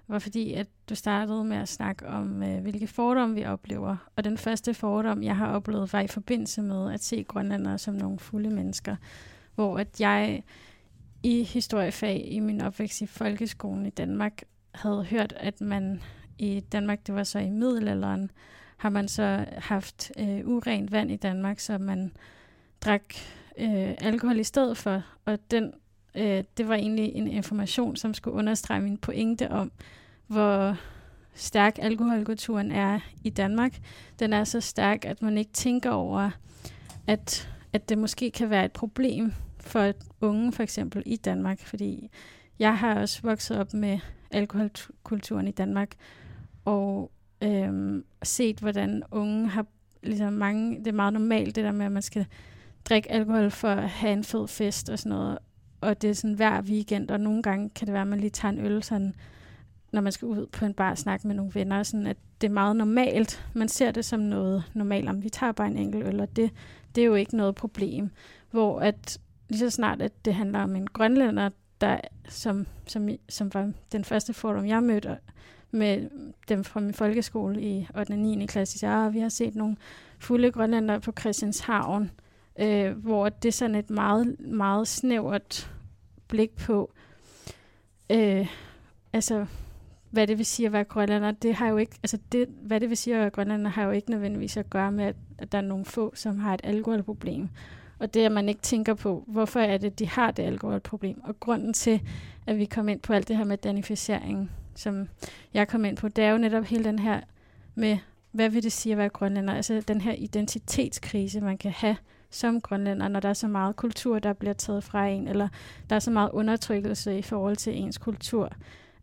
var fordi, at du startede med at snakke om, øh, hvilke fordomme vi oplever. Og den første fordom, jeg har oplevet, var i forbindelse med at se grønlandere som nogle fulde mennesker. Hvor at jeg i historiefag i min opvækst i folkeskolen i Danmark havde hørt, at man i Danmark, det var så i middelalderen, har man så haft øh, urent vand i Danmark, så man drak øh, alkohol i stedet for. Og den, øh, det var egentlig en information, som skulle understrege min pointe om, hvor stærk alkoholkulturen er i Danmark. Den er så stærk, at man ikke tænker over, at, at det måske kan være et problem for unge for eksempel i Danmark, fordi jeg har også vokset op med alkoholkulturen i Danmark, og øhm, set, hvordan unge har ligesom mange, det er meget normalt det der med, at man skal drikke alkohol for at have en fed fest og sådan noget, og det er sådan hver weekend, og nogle gange kan det være, at man lige tager en øl sådan, når man skal ud på en bar og snakke med nogle venner, sådan at det er meget normalt. Man ser det som noget normalt, om vi tager bare en enkelt øl, og det, det er jo ikke noget problem. Hvor at lige så snart, at det handler om en grønlænder, der, som, som, som var den første forum, jeg mødte med dem fra min folkeskole i 8. og 9. klasse, ja, ah, vi har set nogle fulde grønlænder på Christianshavn, øh, hvor det er sådan et meget, meget snævert blik på, øh, altså, hvad det vil sige at være grønlander, det har jo ikke, altså det, hvad det vil sige at være grønlander, har jo ikke nødvendigvis at gøre med, at, at der er nogle få, som har et alkoholproblem. Og det, at man ikke tænker på, hvorfor er det, de har det alkoholproblem. Og grunden til, at vi kom ind på alt det her med danificering, som jeg kom ind på, det er jo netop hele den her med, hvad vil det sige at være grønlænder? Altså den her identitetskrise, man kan have som grønlænder, når der er så meget kultur, der bliver taget fra en, eller der er så meget undertrykkelse i forhold til ens kultur.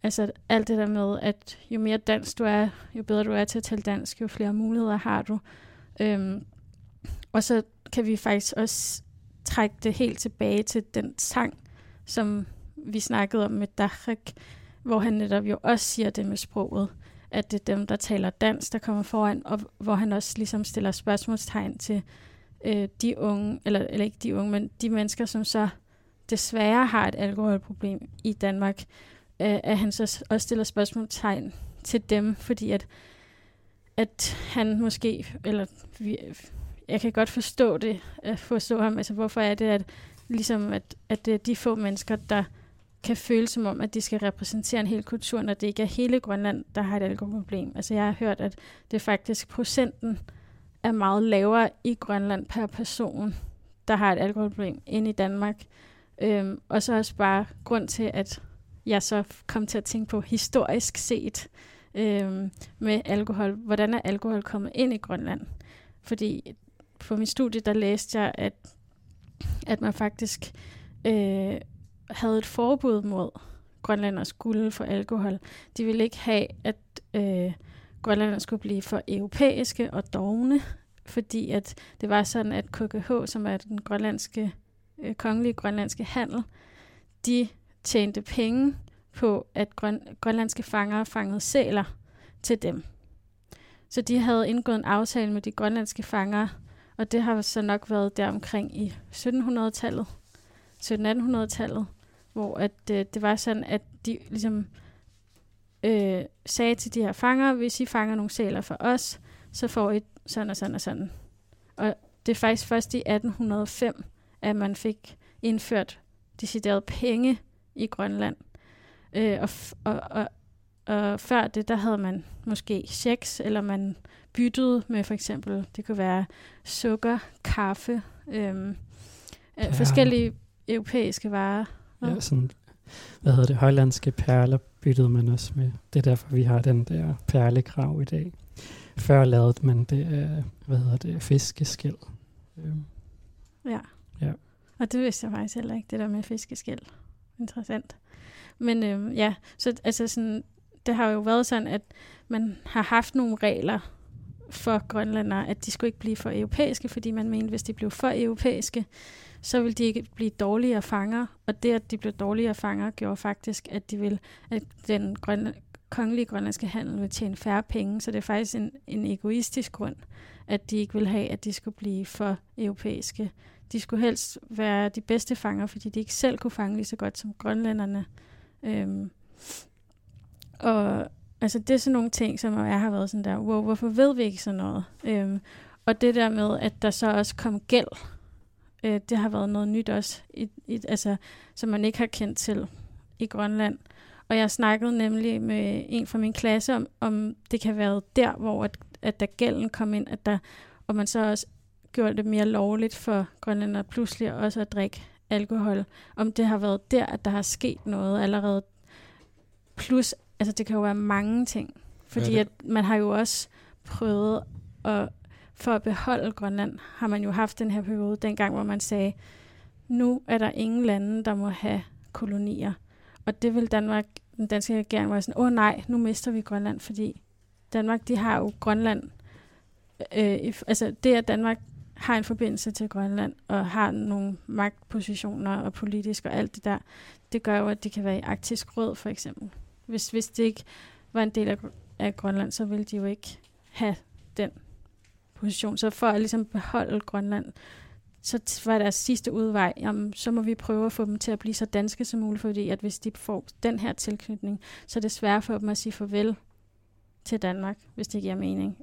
Altså alt det der med, at jo mere dansk du er, jo bedre du er til at tale dansk, jo flere muligheder har du. Øhm, og så kan vi faktisk også trække det helt tilbage til den sang, som vi snakkede om med Dachrik, hvor han netop jo også siger det med sproget, at det er dem, der taler dansk, der kommer foran, og hvor han også ligesom stiller spørgsmålstegn til øh, de unge, eller, eller ikke de unge, men de mennesker, som så desværre har et alkoholproblem i Danmark, øh, at han så også stiller spørgsmålstegn til dem, fordi at, at han måske, eller vi, jeg kan godt forstå det, at forstå ham. Altså, hvorfor er det, at, ligesom at, at det er de få mennesker, der kan føle som om, at de skal repræsentere en hel kultur, når det ikke er hele Grønland, der har et alkoholproblem. Altså, jeg har hørt, at det faktisk procenten er meget lavere i Grønland per person, der har et alkoholproblem, end i Danmark. Øhm, og så også bare grund til, at jeg så kom til at tænke på historisk set øhm, med alkohol. Hvordan er alkohol kommet ind i Grønland? Fordi på min studie, der læste jeg, at, at man faktisk øh, havde et forbud mod grønlænder skulle for alkohol. De ville ikke have, at øh, grønlænder skulle blive for europæiske og dogne, fordi at det var sådan, at KGH, som er den grønlandske, øh, kongelige grønlandske handel, de tjente penge på, at grøn, grønlandske fanger fangede sæler til dem. Så de havde indgået en aftale med de grønlandske fanger og det har så nok været der omkring i 1700-tallet, 1700-1800-tallet, hvor at, øh, det var sådan, at de ligesom øh, sagde til de her fanger, hvis I fanger nogle sæler for os, så får I sådan og sådan og sådan. Og det er faktisk først i 1805, at man fik indført decideret penge i Grønland. Øh, og, f- og, og, og før det, der havde man måske checks, eller man byttede med for eksempel, det kunne være sukker, kaffe, øhm, øh, Perler. forskellige europæiske varer. Ja, sådan, hvad hedder det, højlandske perler byttede man også med. Det er derfor, vi har den der perlekrav i dag. Før lavede man det af, hvad hedder det, fiskeskæl. Øhm, Ja. Ja. Og det vidste jeg faktisk heller ikke, det der med fiskeskæl. Interessant. Men øhm, ja, så altså sådan, det har jo været sådan, at man har haft nogle regler for grønlændere, at de skulle ikke blive for europæiske, fordi man mente, hvis de blev for europæiske, så ville de ikke blive dårligere fanger. Og det, at de blev dårligere fanger, gjorde faktisk, at de ville, at den grønne, kongelige grønlandske handel ville tjene færre penge. Så det er faktisk en, en egoistisk grund, at de ikke ville have, at de skulle blive for europæiske. De skulle helst være de bedste fanger, fordi de ikke selv kunne fange lige så godt som grønlænderne. Øhm, og altså, det er sådan nogle ting, som jeg har været sådan der, wow, hvorfor ved vi ikke sådan noget? Øhm, og det der med, at der så også kom gæld, øh, det har været noget nyt også, i, i, altså, som man ikke har kendt til i Grønland. Og jeg snakkede nemlig med en fra min klasse om, om det kan være der, hvor at, at der gælden kom ind, at der, og man så også gjorde det mere lovligt for grønlændere pludselig også at drikke alkohol. Om det har været der, at der har sket noget allerede. Plus, altså det kan jo være mange ting. Fordi Ja, at man har jo også prøvet at, for at beholde Grønland, har man jo haft den her periode, dengang hvor man sagde, nu er der ingen lande, der må have kolonier. Og det vil Danmark, den danske regering var sådan, åh nej, nu mister vi Grønland, fordi Danmark, de har jo Grønland, øh, if, altså det, at Danmark har en forbindelse til Grønland, og har nogle magtpositioner og politisk og alt det der, det gør jo, at de kan være i arktisk råd, for eksempel. Hvis, hvis det ikke var en del af, af Grønland, så ville de jo ikke have den position. Så for at ligesom beholde Grønland, så var deres sidste udvej, jamen, så må vi prøve at få dem til at blive så danske som muligt, fordi at hvis de får den her tilknytning, så er det svært for dem at sige farvel til Danmark, hvis det giver mening.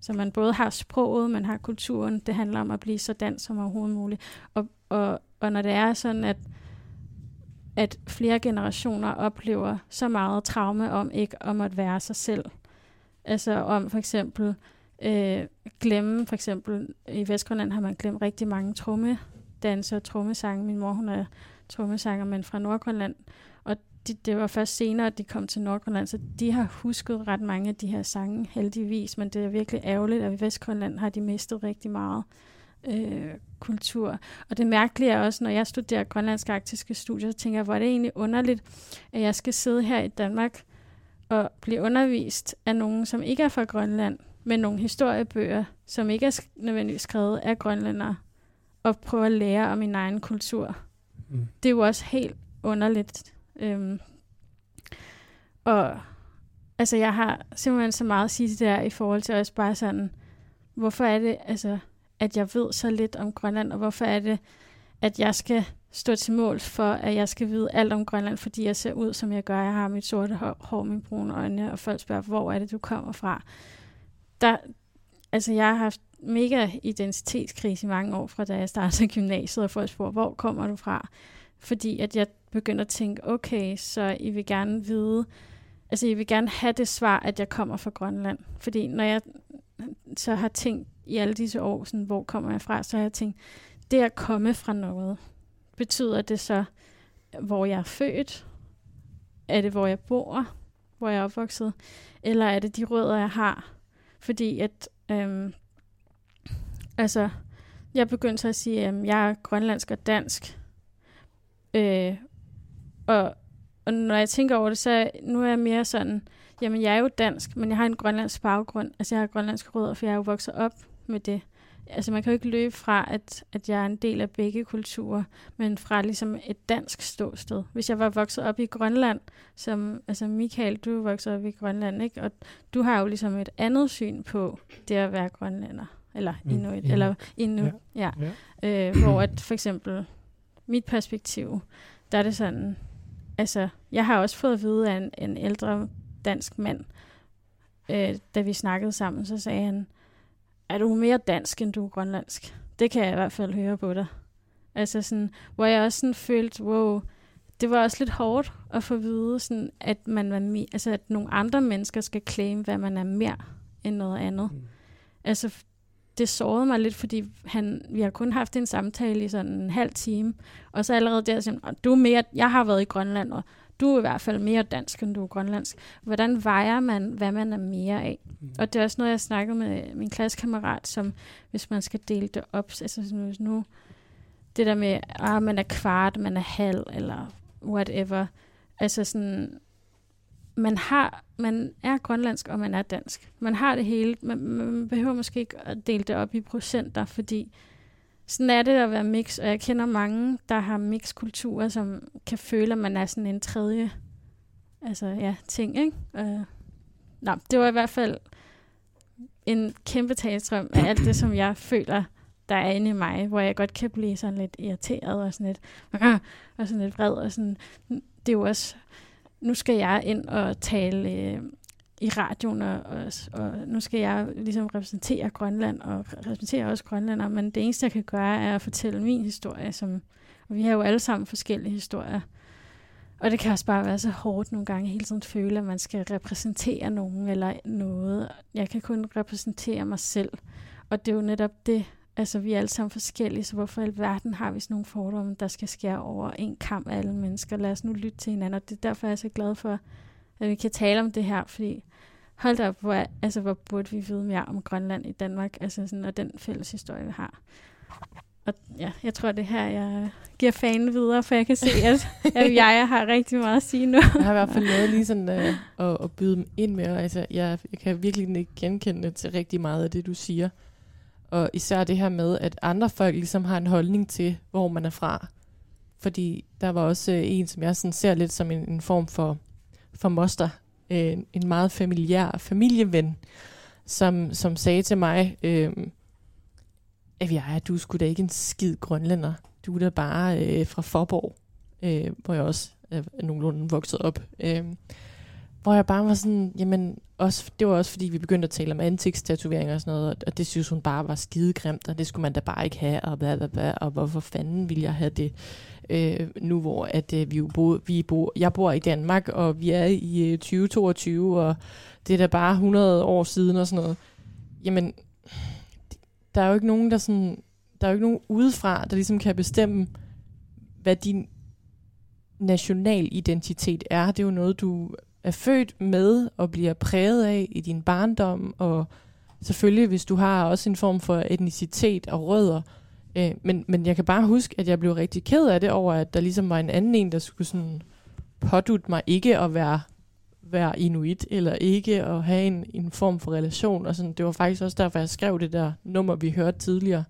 Så man både har sproget, man har kulturen, det handler om at blive så dansk som overhovedet muligt. Og, og, og når det er sådan, at, at flere generationer oplever så meget traume om ikke om at være sig selv, altså om for eksempel øh, glemme, for eksempel i Vestgrønland har man glemt rigtig mange trommedanser og trommesange. Min mor, hun er trommesanger, men fra Nordgrønland. Og de, det var først senere, at de kom til Nordgrønland, så de har husket ret mange af de her sange, heldigvis. Men det er virkelig ærgerligt, at i Vestgrønland har de mistet rigtig meget øh, kultur. Og det mærkelige er også, når jeg studerer grønlandske arktiske studier, så tænker jeg, hvor er det egentlig underligt, at jeg skal sidde her i Danmark og blive undervist af nogen, som ikke er fra Grønland, med nogle historiebøger, som ikke er nødvendigvis skrevet af grønlændere, og prøve at lære om min egen kultur. Mm. Det er jo også helt underligt. Øhm, og altså, jeg har simpelthen så meget at sige til det der, i forhold til også bare sådan, hvorfor er det, altså, at jeg ved så lidt om Grønland, og hvorfor er det, at jeg skal stå til mål for, at jeg skal vide alt om Grønland, fordi jeg ser ud, som jeg gør. Jeg har mit sorte hår, hår mine brune øjne, og folk spørger, hvor er det, du kommer fra? Der, altså, jeg har haft mega identitetskrise i mange år, fra da jeg startede [LAUGHS] gymnasiet, og folk spurgte, hvor kommer du fra? Fordi at jeg begynder at tænke, okay, så I vil gerne vide, altså I vil gerne have det svar, at jeg kommer fra Grønland. Fordi når jeg så har tænkt i alle disse år, sådan, hvor kommer jeg fra, så har jeg tænkt, det at komme fra noget, betyder det så, hvor jeg er født? Er det, hvor jeg bor? Hvor jeg er opvokset? Eller er det de rødder, jeg har? Fordi at, øhm, altså, jeg begyndte så at sige, at jeg er grønlandsk og dansk. Øh, og, og når jeg tænker over det, så nu er jeg mere sådan, jamen jeg er jo dansk, men jeg har en grønlandsk baggrund. Altså jeg har grønlandske rødder, for jeg er jo vokset op med det. Altså man kan jo ikke løbe fra, at, at jeg er en del af begge kulturer, men fra ligesom et dansk ståsted. Hvis jeg var vokset op i Grønland, som, altså Michael, du er vokset op i Grønland, ikke? Og du har jo ligesom et andet syn på det at være grønlænder, eller Mm, inuit, Inuit. eller inuit, ja. ja. Øh, hvor at for eksempel mit perspektiv, der er det sådan, altså, jeg har også fået at vide af en, en ældre dansk mand. Øh, da vi snakkede sammen, så sagde han, er du mere dansk, end du er grønlandsk? Det kan jeg i hvert fald høre på dig. Altså sådan, hvor jeg også sådan følte, wow, det var også lidt hårdt at få at vide, sådan, at, man var mi- altså, at nogle andre mennesker skal claim, hvad man er mere end noget andet. Mm. Altså, det sårede mig lidt, fordi han, vi har kun haft en samtale i sådan en halv time, og så allerede der siger du er mere, jeg har været i Grønland, og du er i hvert fald mere dansk, end du er grønlandsk. Hvordan vejer man, hvad man er mere af? Mm. Og det er også noget, jeg snakkede med min klassekammerat, som hvis man skal dele det op, altså hvis nu, det der med, at ah, man er kvart, man er halv, eller whatever. Altså sådan, man har, man er grønlandsk, og man er dansk. Man har det hele. Man, man behøver måske ikke at dele det op i procenter, fordi sådan er det at være mix, og jeg kender mange, der har mixkulturer, som kan føle, at man er sådan en tredje altså, ja, ting, ikke? Uh, nå, det var i hvert fald en kæmpe talstrøm af alt det, som jeg føler, der er inde i mig, hvor jeg godt kan blive sådan lidt irriteret og sådan lidt, og sådan lidt vred, og sådan, det er jo også, nu skal jeg ind og tale øh, i radioen, og, og, og nu skal jeg ligesom repræsentere Grønland, og repræsentere også grønlander, men det eneste, jeg kan gøre, er at fortælle min historie, som, og vi har jo alle sammen forskellige historier, og det kan også bare være så hårdt nogle gange, hele tiden føle, at man skal repræsentere nogen eller noget. Jeg kan kun repræsentere mig selv, og det er jo netop det, altså vi er alle sammen forskellige, så hvorfor i alverden har vi sådan nogle fordomme, der skal skære over en kamp af alle mennesker? Lad os nu lytte til hinanden, og det er derfor, jeg er så glad for, at vi kan tale om det her, fordi hold da op, hvor, altså, hvor burde vi vide mere om Grønland i Danmark, altså sådan, og den fælles historie, vi har. Og ja, jeg tror, det her, jeg giver fanen videre, for jeg kan se, at, at [LAUGHS] jeg har rigtig meget at sige nu. jeg har i hvert fald noget lige sådan øh, at, at byde dem ind med, og altså, jeg, jeg kan virkelig ikke genkende til rigtig meget af det, du siger. Og især det her med, at andre folk ligesom har en holdning til, hvor man er fra. Fordi der var også øh, en, som jeg sådan ser lidt som en, en form for, for moster. Øh, en meget familiær familieven, som, som sagde til mig, øh, at ja, du skulle da ikke en skid grønlænder. Du er da bare øh, fra Forborg, øh, hvor jeg også er nogenlunde vokset op. Øh, hvor jeg bare var sådan, jamen, også, det var også fordi, vi begyndte at tale om ansigtstatoveringer og sådan noget, og det synes hun bare var skidegrimt, og det skulle man da bare ikke have, og bla, bla, bla, og hvorfor fanden ville jeg have det, øh, nu hvor at, øh, vi jo bo, vi bo, jeg bor i Danmark, og vi er i øh, 2022, og det er da bare 100 år siden og sådan noget. Jamen, der er jo ikke nogen, der sådan, der er jo ikke nogen udefra, der ligesom kan bestemme, hvad din national identitet er. Det er jo noget, du er født med og bliver præget af i din barndom, og selvfølgelig, hvis du har også en form for etnicitet og rødder. Øh, Øh, men, men jeg kan bare huske, at jeg blev rigtig ked af det over, at der ligesom var en anden en, der skulle sådan pådutte mig ikke at være, være inuit, eller ikke at have en, en form for relation. Og sådan, det var faktisk også derfor, jeg skrev det der nummer, vi hørte tidligere.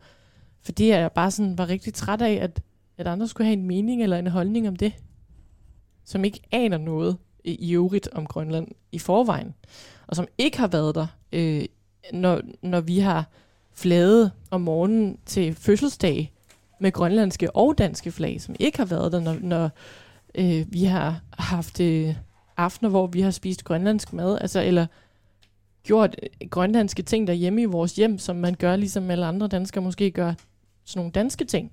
Fordi jeg bare sådan var rigtig træt af, at, at andre skulle have en mening eller en holdning om det, som ikke aner noget i øvrigt om Grønland i forvejen, og som ikke har været der, øh, når, når vi har flaget om morgenen til fødselsdag med grønlandske og danske flag, som ikke har været der, når, når øh, vi har haft øh, aftener, hvor vi har spist grønlandsk mad, altså, eller gjort øh, grønlandske ting derhjemme i vores hjem, som man gør, ligesom alle andre danskere måske gør sådan nogle danske ting.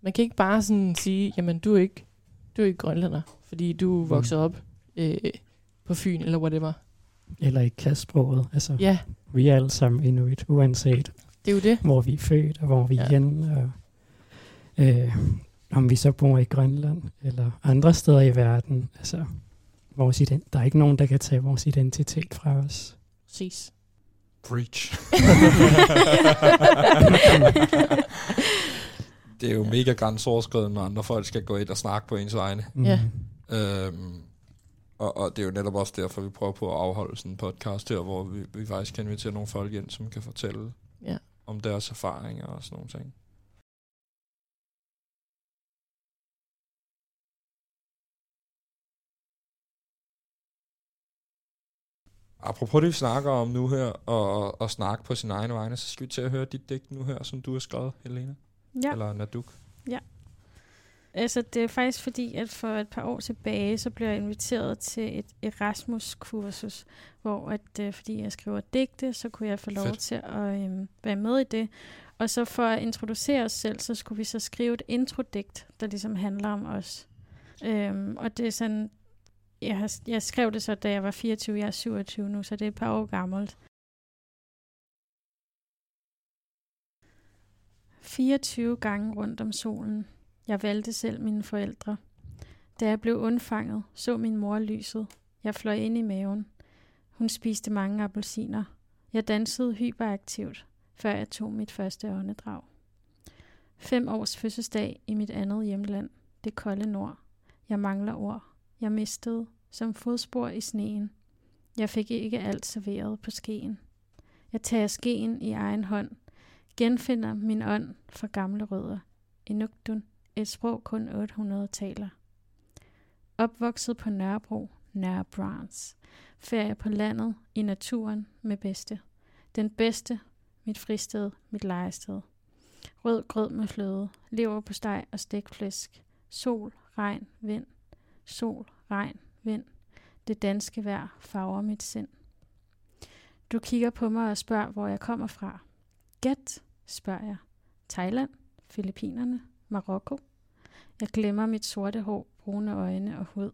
Man kan ikke bare sådan sige, jamen du er ikke du er ikke grønlænder, fordi du er vokset op øh, på Fyn eller whatever. Eller ikke kan sproget. Altså, Ja. Vi er alle sammen inuit, uanset Det er jo det. hvor vi er født og hvor vi er Ja. henne. Og, øh, om vi så bor i Grønland eller andre steder i verden. Altså, vores ident- der er ikke nogen, der kan tage vores identitet fra os. Præcis. Preach. [LAUGHS] det er jo mega grænseoverskridende, når andre folk skal gå ind og snakke på ens vegne. Ja. Øhm, og, og det er jo netop også derfor, vi prøver på at afholde sådan en podcast her, hvor vi, vi faktisk kan invitere nogle folk ind, som kan fortælle Ja. om deres erfaringer og sådan nogle ting. Apropos det, vi snakker om nu her, og, og, snakke på sin egen vegne, så skal vi til at høre dit digt nu her, som du har skrevet, Helena. Ja. Eller Naduk. Ja. Altså, det er faktisk fordi, at for et par år tilbage, så blev jeg inviteret til et Erasmus-kursus, hvor at, øh, fordi jeg skriver digte, så kunne jeg få lov Fedt. til at øh, være med i det. Og så for at introducere os selv, så skulle vi så skrive et introdigt, der ligesom handler om os. Øhm, og det er sådan, jeg, har, jeg skrev det så, da jeg var 24, jeg er 27 nu, så det er et par år gammelt. 24 gange rundt om solen. Jeg valgte selv mine forældre. Da jeg blev undfanget, så min mor lyset. Jeg fløj ind i maven. Hun spiste mange appelsiner. Jeg dansede hyperaktivt, før jeg tog mit første åndedrag. Fem års fødselsdag i mit andet hjemland, det kolde nord. Jeg mangler ord. Jeg mistede, som fodspor i sneen. Jeg fik ikke alt serveret på skeen. Jeg tager skeen i egen hånd, genfinder min ånd fra gamle rødder. Inuktun, et sprog kun 800 taler. Opvokset på Nørrebro, Nørrebrans. Ferie på landet, i naturen med bedste. Den bedste, mit fristed, mit lejested. Rød grød med fløde, lever på steg og stegflæsk. Sol, regn, vind. Sol, regn, vind. Det danske vejr farver mit sind. Du kigger på mig og spørger, hvor jeg kommer fra. Gæt, spørger jeg. Thailand, Filippinerne, Marokko. Jeg glemmer mit sorte hår, brune øjne og hud.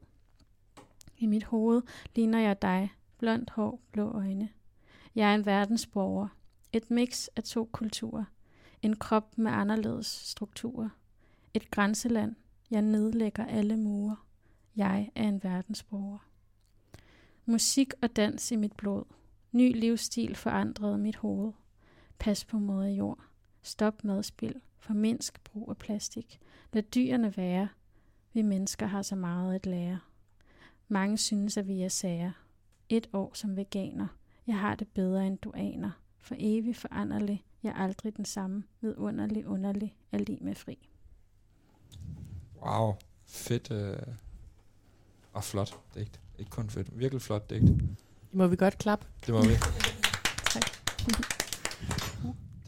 I mit hoved ligner jeg dig, blondt hår, blå øjne. Jeg er en verdensborger, et mix af to kulturer, en krop med anderledes strukturer, et grænseland, jeg nedlægger alle mure. Jeg er en verdensborger. Musik og dans i mit blod. Ny livsstil forandrede mit hoved. Pas på moder jord. Stop madspil. Formindsk brug af plastik. Lad dyrene være. Vi mennesker har så meget at lære. Mange synes, at vi er sager. Et år som veganer. Jeg har det bedre end du aner. For evig foranderlig. Jeg er aldrig den samme. Vidunderlig, underlig. Er lige med fri. Wow, fedt øh, og flot digt. Ikke kun fedt, virkelig flot digt. Må vi godt klappe? Det må vi. [LAUGHS] tak.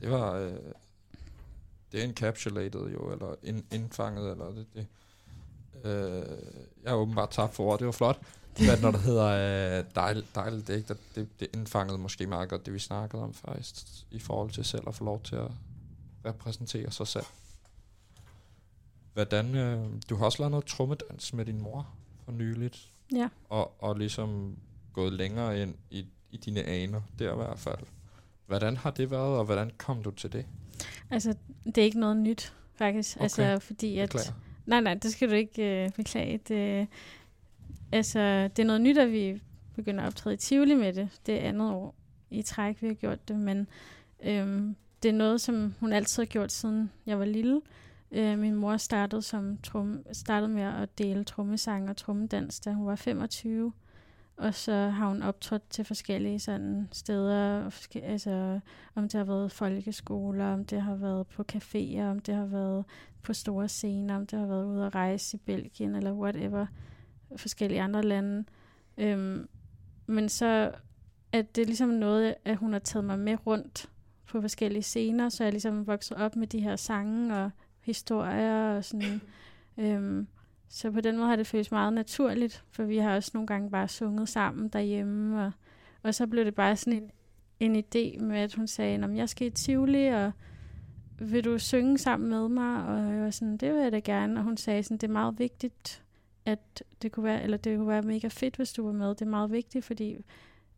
Det var... Øh, det er encapsulated jo, eller ind, indfanget, eller det... det. Øh, jeg har åbenbart tabt for ord, det var flot. Hvad når der hedder øh, dejligt dejl digt, og det, det indfangede måske meget godt det, vi snakkede om faktisk, i forhold til selv at få lov til at repræsentere sig selv. Hvordan, øh, du har også lavet noget trummedans med din mor for nyligt. Ja. Og, og ligesom gået længere ind i, i dine aner, der i hvert fald. Hvordan har det været, og hvordan kom du til det? Altså, det er ikke noget nyt, faktisk. Okay. Altså, fordi at... Beklager. Nej, nej, det skal du ikke øh, beklage. Det, altså, det er noget nyt, at vi begynder at optræde i Tivoli med det. Det er andet år i træk, vi har gjort det, men øhm, det er noget, som hun altid har gjort, siden jeg var lille. Øh, min mor startede, som trum, startede med at dele trommesang og trommedans, da hun var 25. Og så har hun optrådt til forskellige sådan steder, og forske- altså om det har været folkeskoler, om det har været på caféer, om det har været på store scener, om det har været ude at rejse i Belgien eller whatever, forskellige andre lande. Øhm, men så er det ligesom noget, at hun har taget mig med rundt på forskellige scener, så jeg er ligesom vokset op med de her sange og historier og sådan. Øhm, så på den måde har det føles meget naturligt, for vi har også nogle gange bare sunget sammen derhjemme, og, og så blev det bare sådan en, en idé med, at hun sagde, at jeg skal i Tivoli, og vil du synge sammen med mig? Og jeg var sådan, det vil jeg da gerne. Og hun sagde sådan, det er meget vigtigt, at det kunne være, eller det kunne være mega fedt, hvis du var med. Det er meget vigtigt, fordi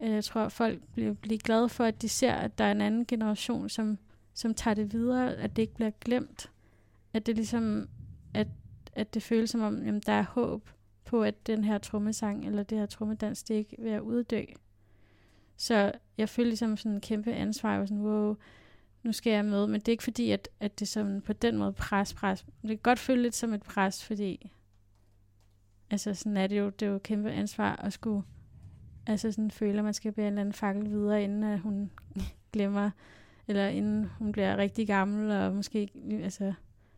øh, jeg tror, at folk bliver, bliver glade for, at de ser, at der er en anden generation, som, som tager det videre, at det ikke bliver glemt. At det ligesom, at, at det føles som om, jamen, der er håb på, at den her trommesang, eller det her trommedans, det ikke vil uddø. Så jeg følte ligesom sådan en kæmpe ansvar, jeg var sådan, wow, nu skal jeg med, men det er ikke fordi, at, at det sådan på den måde pres, pres. Det kan godt føle lidt som et pres, fordi altså sådan er det jo, det er jo et kæmpe ansvar at skulle altså sådan føle, at man skal bære en eller anden fakkel videre, inden at hun [LAUGHS] glemmer, eller inden hun bliver rigtig gammel, og måske altså,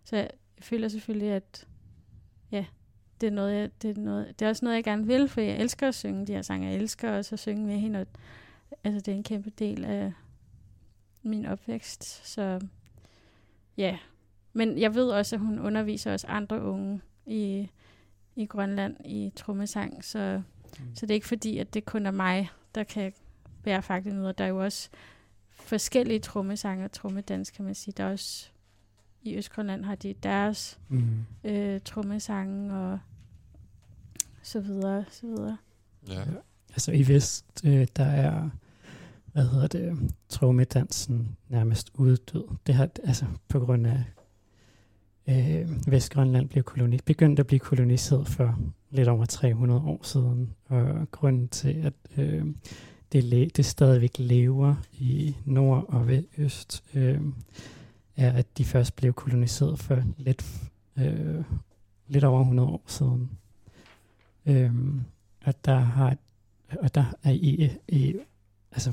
så jeg føler selvfølgelig, at det er, noget, jeg, det, er noget, det er også noget, jeg gerne vil, for jeg elsker at synge de her sange. Jeg elsker også at synge med hende, og altså, det er en kæmpe del af min opvækst. Så ja, men jeg ved også, at hun underviser også andre unge i, i Grønland i trommesang, så, mm. så det er ikke fordi, at det kun er mig, der kan bære faktisk noget. Der er jo også forskellige trommesange og trommedans, kan man sige. Der er også i Østgrønland har de deres Mm. øh, trommesange og så videre, så videre. Ja. Altså i Vest, øh, der er, hvad hedder det, trommedansen nærmest uddød. Det har, altså på grund af, øh, Vestgrønland blev koloni, begyndt at blive koloniseret for lidt over 300 år siden. Og grunden til, at øh, det, le- det stadigvæk lever i nord og ved øst, øh, er, at de først blev koloniseret for lidt, øh, lidt over 100 år siden. Øhm, og der har og der er i, i altså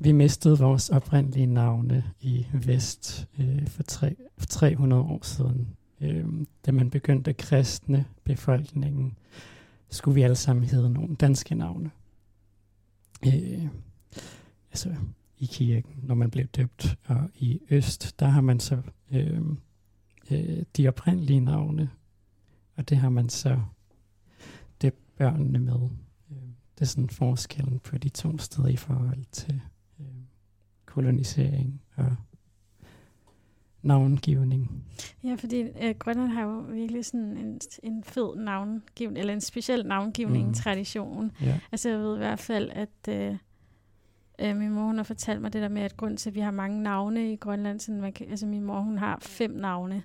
vi mistede vores oprindelige navne i Vest øh, for, tre, for 300 år siden. Øh, da man begyndte at kristne befolkningen, skulle vi alle sammen hedde nogle danske navne. Øh, altså i kirken, når man blev døbt. Og i Øst, der har man så øh, øh, de oprindelige navne, og det har man så børnene med. Øh, Det er sådan forskellen på de to steder i forhold til øh, kolonisering og navngivning. Ja, fordi øh, Grønland har jo virkelig sådan en, en fed navngivning, eller en speciel navngivning, Mm. tradition. Ja. Altså jeg ved i hvert fald, at øh, øh, min mor hun har fortalt mig det der med, at grund til, at vi har mange navne i Grønland, sådan man kan, altså min mor hun har fem navne.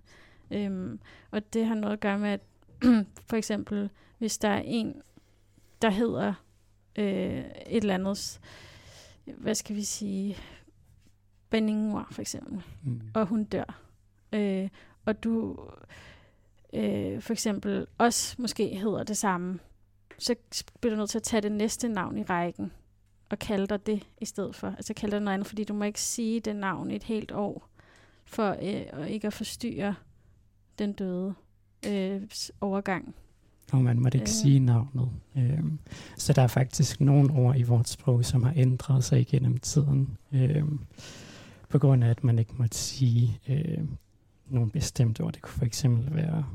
Øhm, og det har noget at gøre med, at [CLEARS THROAT] for eksempel, hvis der er en, der hedder øh, et eller andet, hvad skal vi sige, Beningua for eksempel, Mm. og hun dør. Øh, og du øh, for eksempel også måske hedder det samme, så bliver du nødt til at tage det næste navn i rækken og kalde dig det i stedet for. Altså kalde dig noget andet, fordi du må ikke sige det navn i et helt år, for øh, og ikke at forstyrre den døde øh, overgang. Og man måtte ikke Øh. sige navnet. Øhm, så der er faktisk nogle ord i vores sprog, som har ændret sig igennem tiden. Øhm, på grund af, at man ikke måtte sige øh, nogle bestemte ord. Det kunne for eksempel være,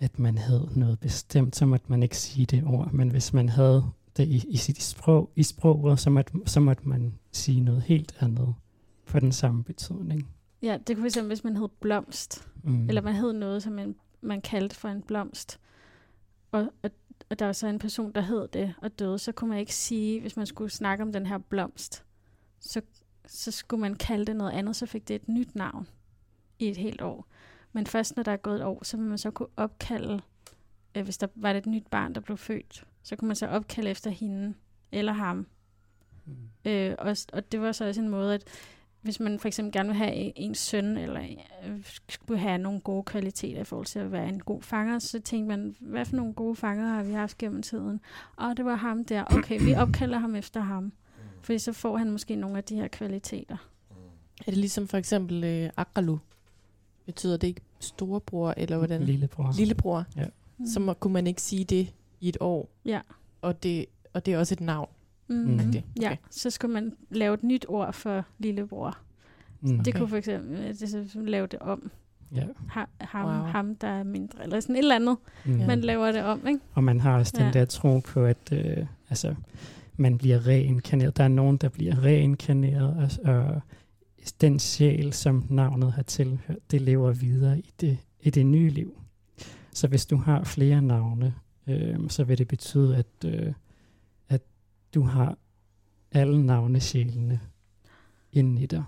at man havde noget bestemt, så måtte man ikke sige det ord. Men hvis man havde det i, i sit sprog, i sproget, så måtte, så måtte man sige noget helt andet for den samme betydning. Ja, det kunne fx, hvis man hed blomst, Mm. eller man hed noget, som man, man kaldte for en blomst, og, og, og der var så en person, der hed det og døde, så kunne man ikke sige, hvis man skulle snakke om den her blomst, så, så skulle man kalde det noget andet, så fik det et nyt navn i et helt år. Men først når der er gået et år, så vil man så kunne opkalde, øh, hvis der var et nyt barn, der blev født, så kunne man så opkalde efter hende eller ham. Mm. Øh, og, og det var så også en måde, at hvis man for eksempel gerne vil have en, søn, eller øh, skulle have nogle gode kvaliteter i forhold til at være en god fanger, så tænkte man, hvad for nogle gode fanger har vi haft gennem tiden? Og det var ham der. Okay, vi opkalder ham efter ham. Fordi så får han måske nogle af de her kvaliteter. Er det ligesom for eksempel øh, Akralu? Betyder det ikke storebror, eller hvordan? Lillebror. Lillebror. Ja. Så må, kunne man ikke sige det i et år. Ja. Og det, og det er også et navn. Mm. Rigtigt. Ja, så skulle man lave et nyt ord for lillebror. Mm. Det Okay. kunne for eksempel øh, det, så lave det om. Ja. Ha, ham, Wow. ham, der er mindre, eller sådan et eller andet. Mm. Man laver det om, ikke? Og man har også den Ja. der tro på, at øh, altså, man bliver reinkarneret. Der er nogen, der bliver reinkarneret, og, og den sjæl, som navnet har tilhørt, det lever videre i det, i det nye liv. Så hvis du har flere navne, øh, så vil det betyde, at, øh, at du har alle navnesjælene inde i dig.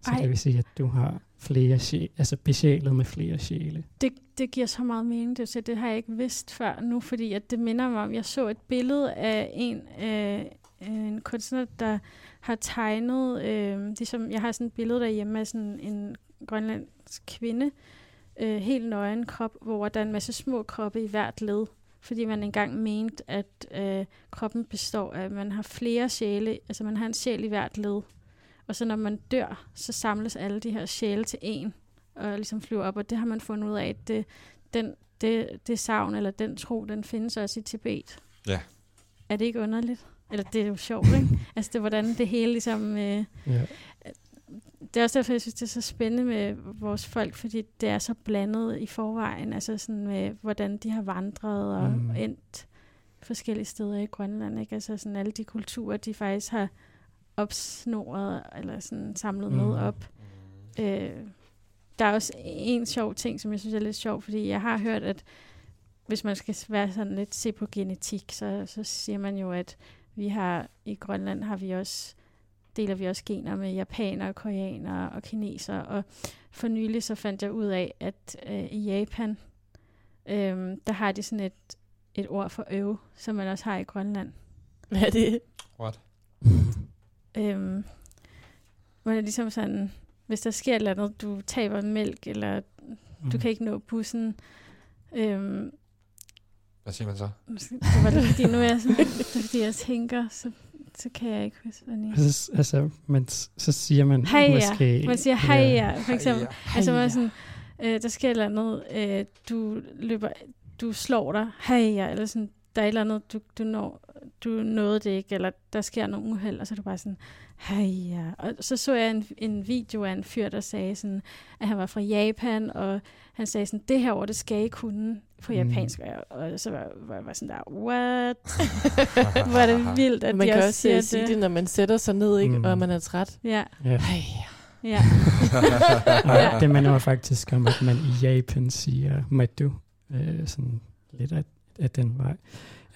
Så Ej. det vil sige, at du har flere sjæle, altså besjælet med flere sjæle. Det, det giver så meget mening, det, så det har jeg ikke vidst før nu, fordi at det minder mig om, jeg så et billede af en, øh, en kunstner, der har tegnet, øh, ligesom, jeg har sådan et billede derhjemme af sådan en grønlandsk kvinde, øh, helt nøgen krop, hvor der er en masse små kroppe i hvert led, fordi man engang mente, at øh, kroppen består af, at man har flere sjæle, altså man har en sjæl i hvert led, og så når man dør, så samles alle de her sjæle til en, og ligesom flyver op, og det har man fundet ud af, at det, den, det, det savn, eller den tro, den findes også i Tibet. Ja. Er det ikke underligt? Eller det er jo sjovt, ikke? altså det hvordan det hele ligesom... Øh, Ja. Det er også derfor, jeg synes, det er så spændende med vores folk, fordi det er så blandet i forvejen, altså sådan med, hvordan de har vandret og Mm. endt forskellige steder i Grønland, ikke? Altså sådan alle de kulturer, de faktisk har opsnoret, eller sådan samlet. Mm. med op. Øh, der er også en sjov ting, som jeg synes er lidt sjov, fordi jeg har hørt, at hvis man skal være sådan lidt se på genetik, så, så siger man jo, at vi har i Grønland har vi også deler vi også gener med japanere, koreanere og kinesere. Og for nylig så fandt jeg ud af, at øh, i Japan, øh, der har de sådan et, et ord for øve, som man også har i Grønland. [LAUGHS] Hvad er det? What? [LAUGHS] Øhm, hvor det er ligesom sådan, hvis der sker et eller andet, du taber mælk, eller du Mm. kan ikke nå bussen. Øhm, Hvad siger man så? det var det, fordi nu er jeg sådan, det er, fordi jeg tænker, så, så kan jeg ikke huske, hvad det er. Altså, altså man, så siger man Hej måske... ja. Man siger hej ja, for eksempel. Hej Altså, Hej man er ja. sådan, øh, der sker et eller andet, øh, du løber, du slår dig, hej ja, eller sådan, der er et eller andet, du, du, når, du nåede det ikke, eller der sker nogle uheld, og så er du bare sådan, hej ja. Og så så jeg en, en video af en fyr, der sagde sådan, at han var fra Japan, og han sagde sådan, det her ord, det skal I kunne på Mm. japansk, og, jeg, og så var, var jeg bare sådan der, what? [LAUGHS] Hvor er det vildt, at man de kan også også siger øh, sige det. det, når man sætter sig ned, ikke, Mm. og man er træt. Ja, Ja. Hej. ja. [LAUGHS] Og det minder mig faktisk om, at man i Japan siger madu, øh, sådan lidt af, af den vej.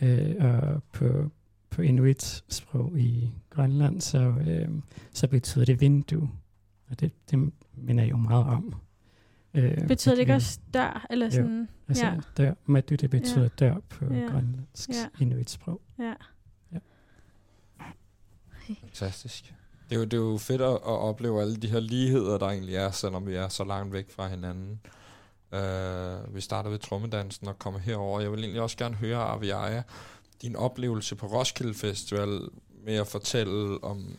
Øh, og på, på inuit-sprog i Grønland, så, øh, så betyder det vindue. Og det, det minder jo meget om. Øh, Betyder det ikke også dør, eller Jo. sådan? Altså ja. dør, madu, det betyder Ja. dør på Ja. grønlandsk Ja. inuit-sprog. Ja. Fantastisk. Det er, jo, det er jo fedt at, at opleve alle de her ligheder, der egentlig er, selvom vi er så langt væk fra hinanden. Uh, vi starter ved trommedansen og kommer herover. Jeg vil egentlig også gerne høre, Aviaja, din oplevelse på Roskilde Festival med at fortælle om,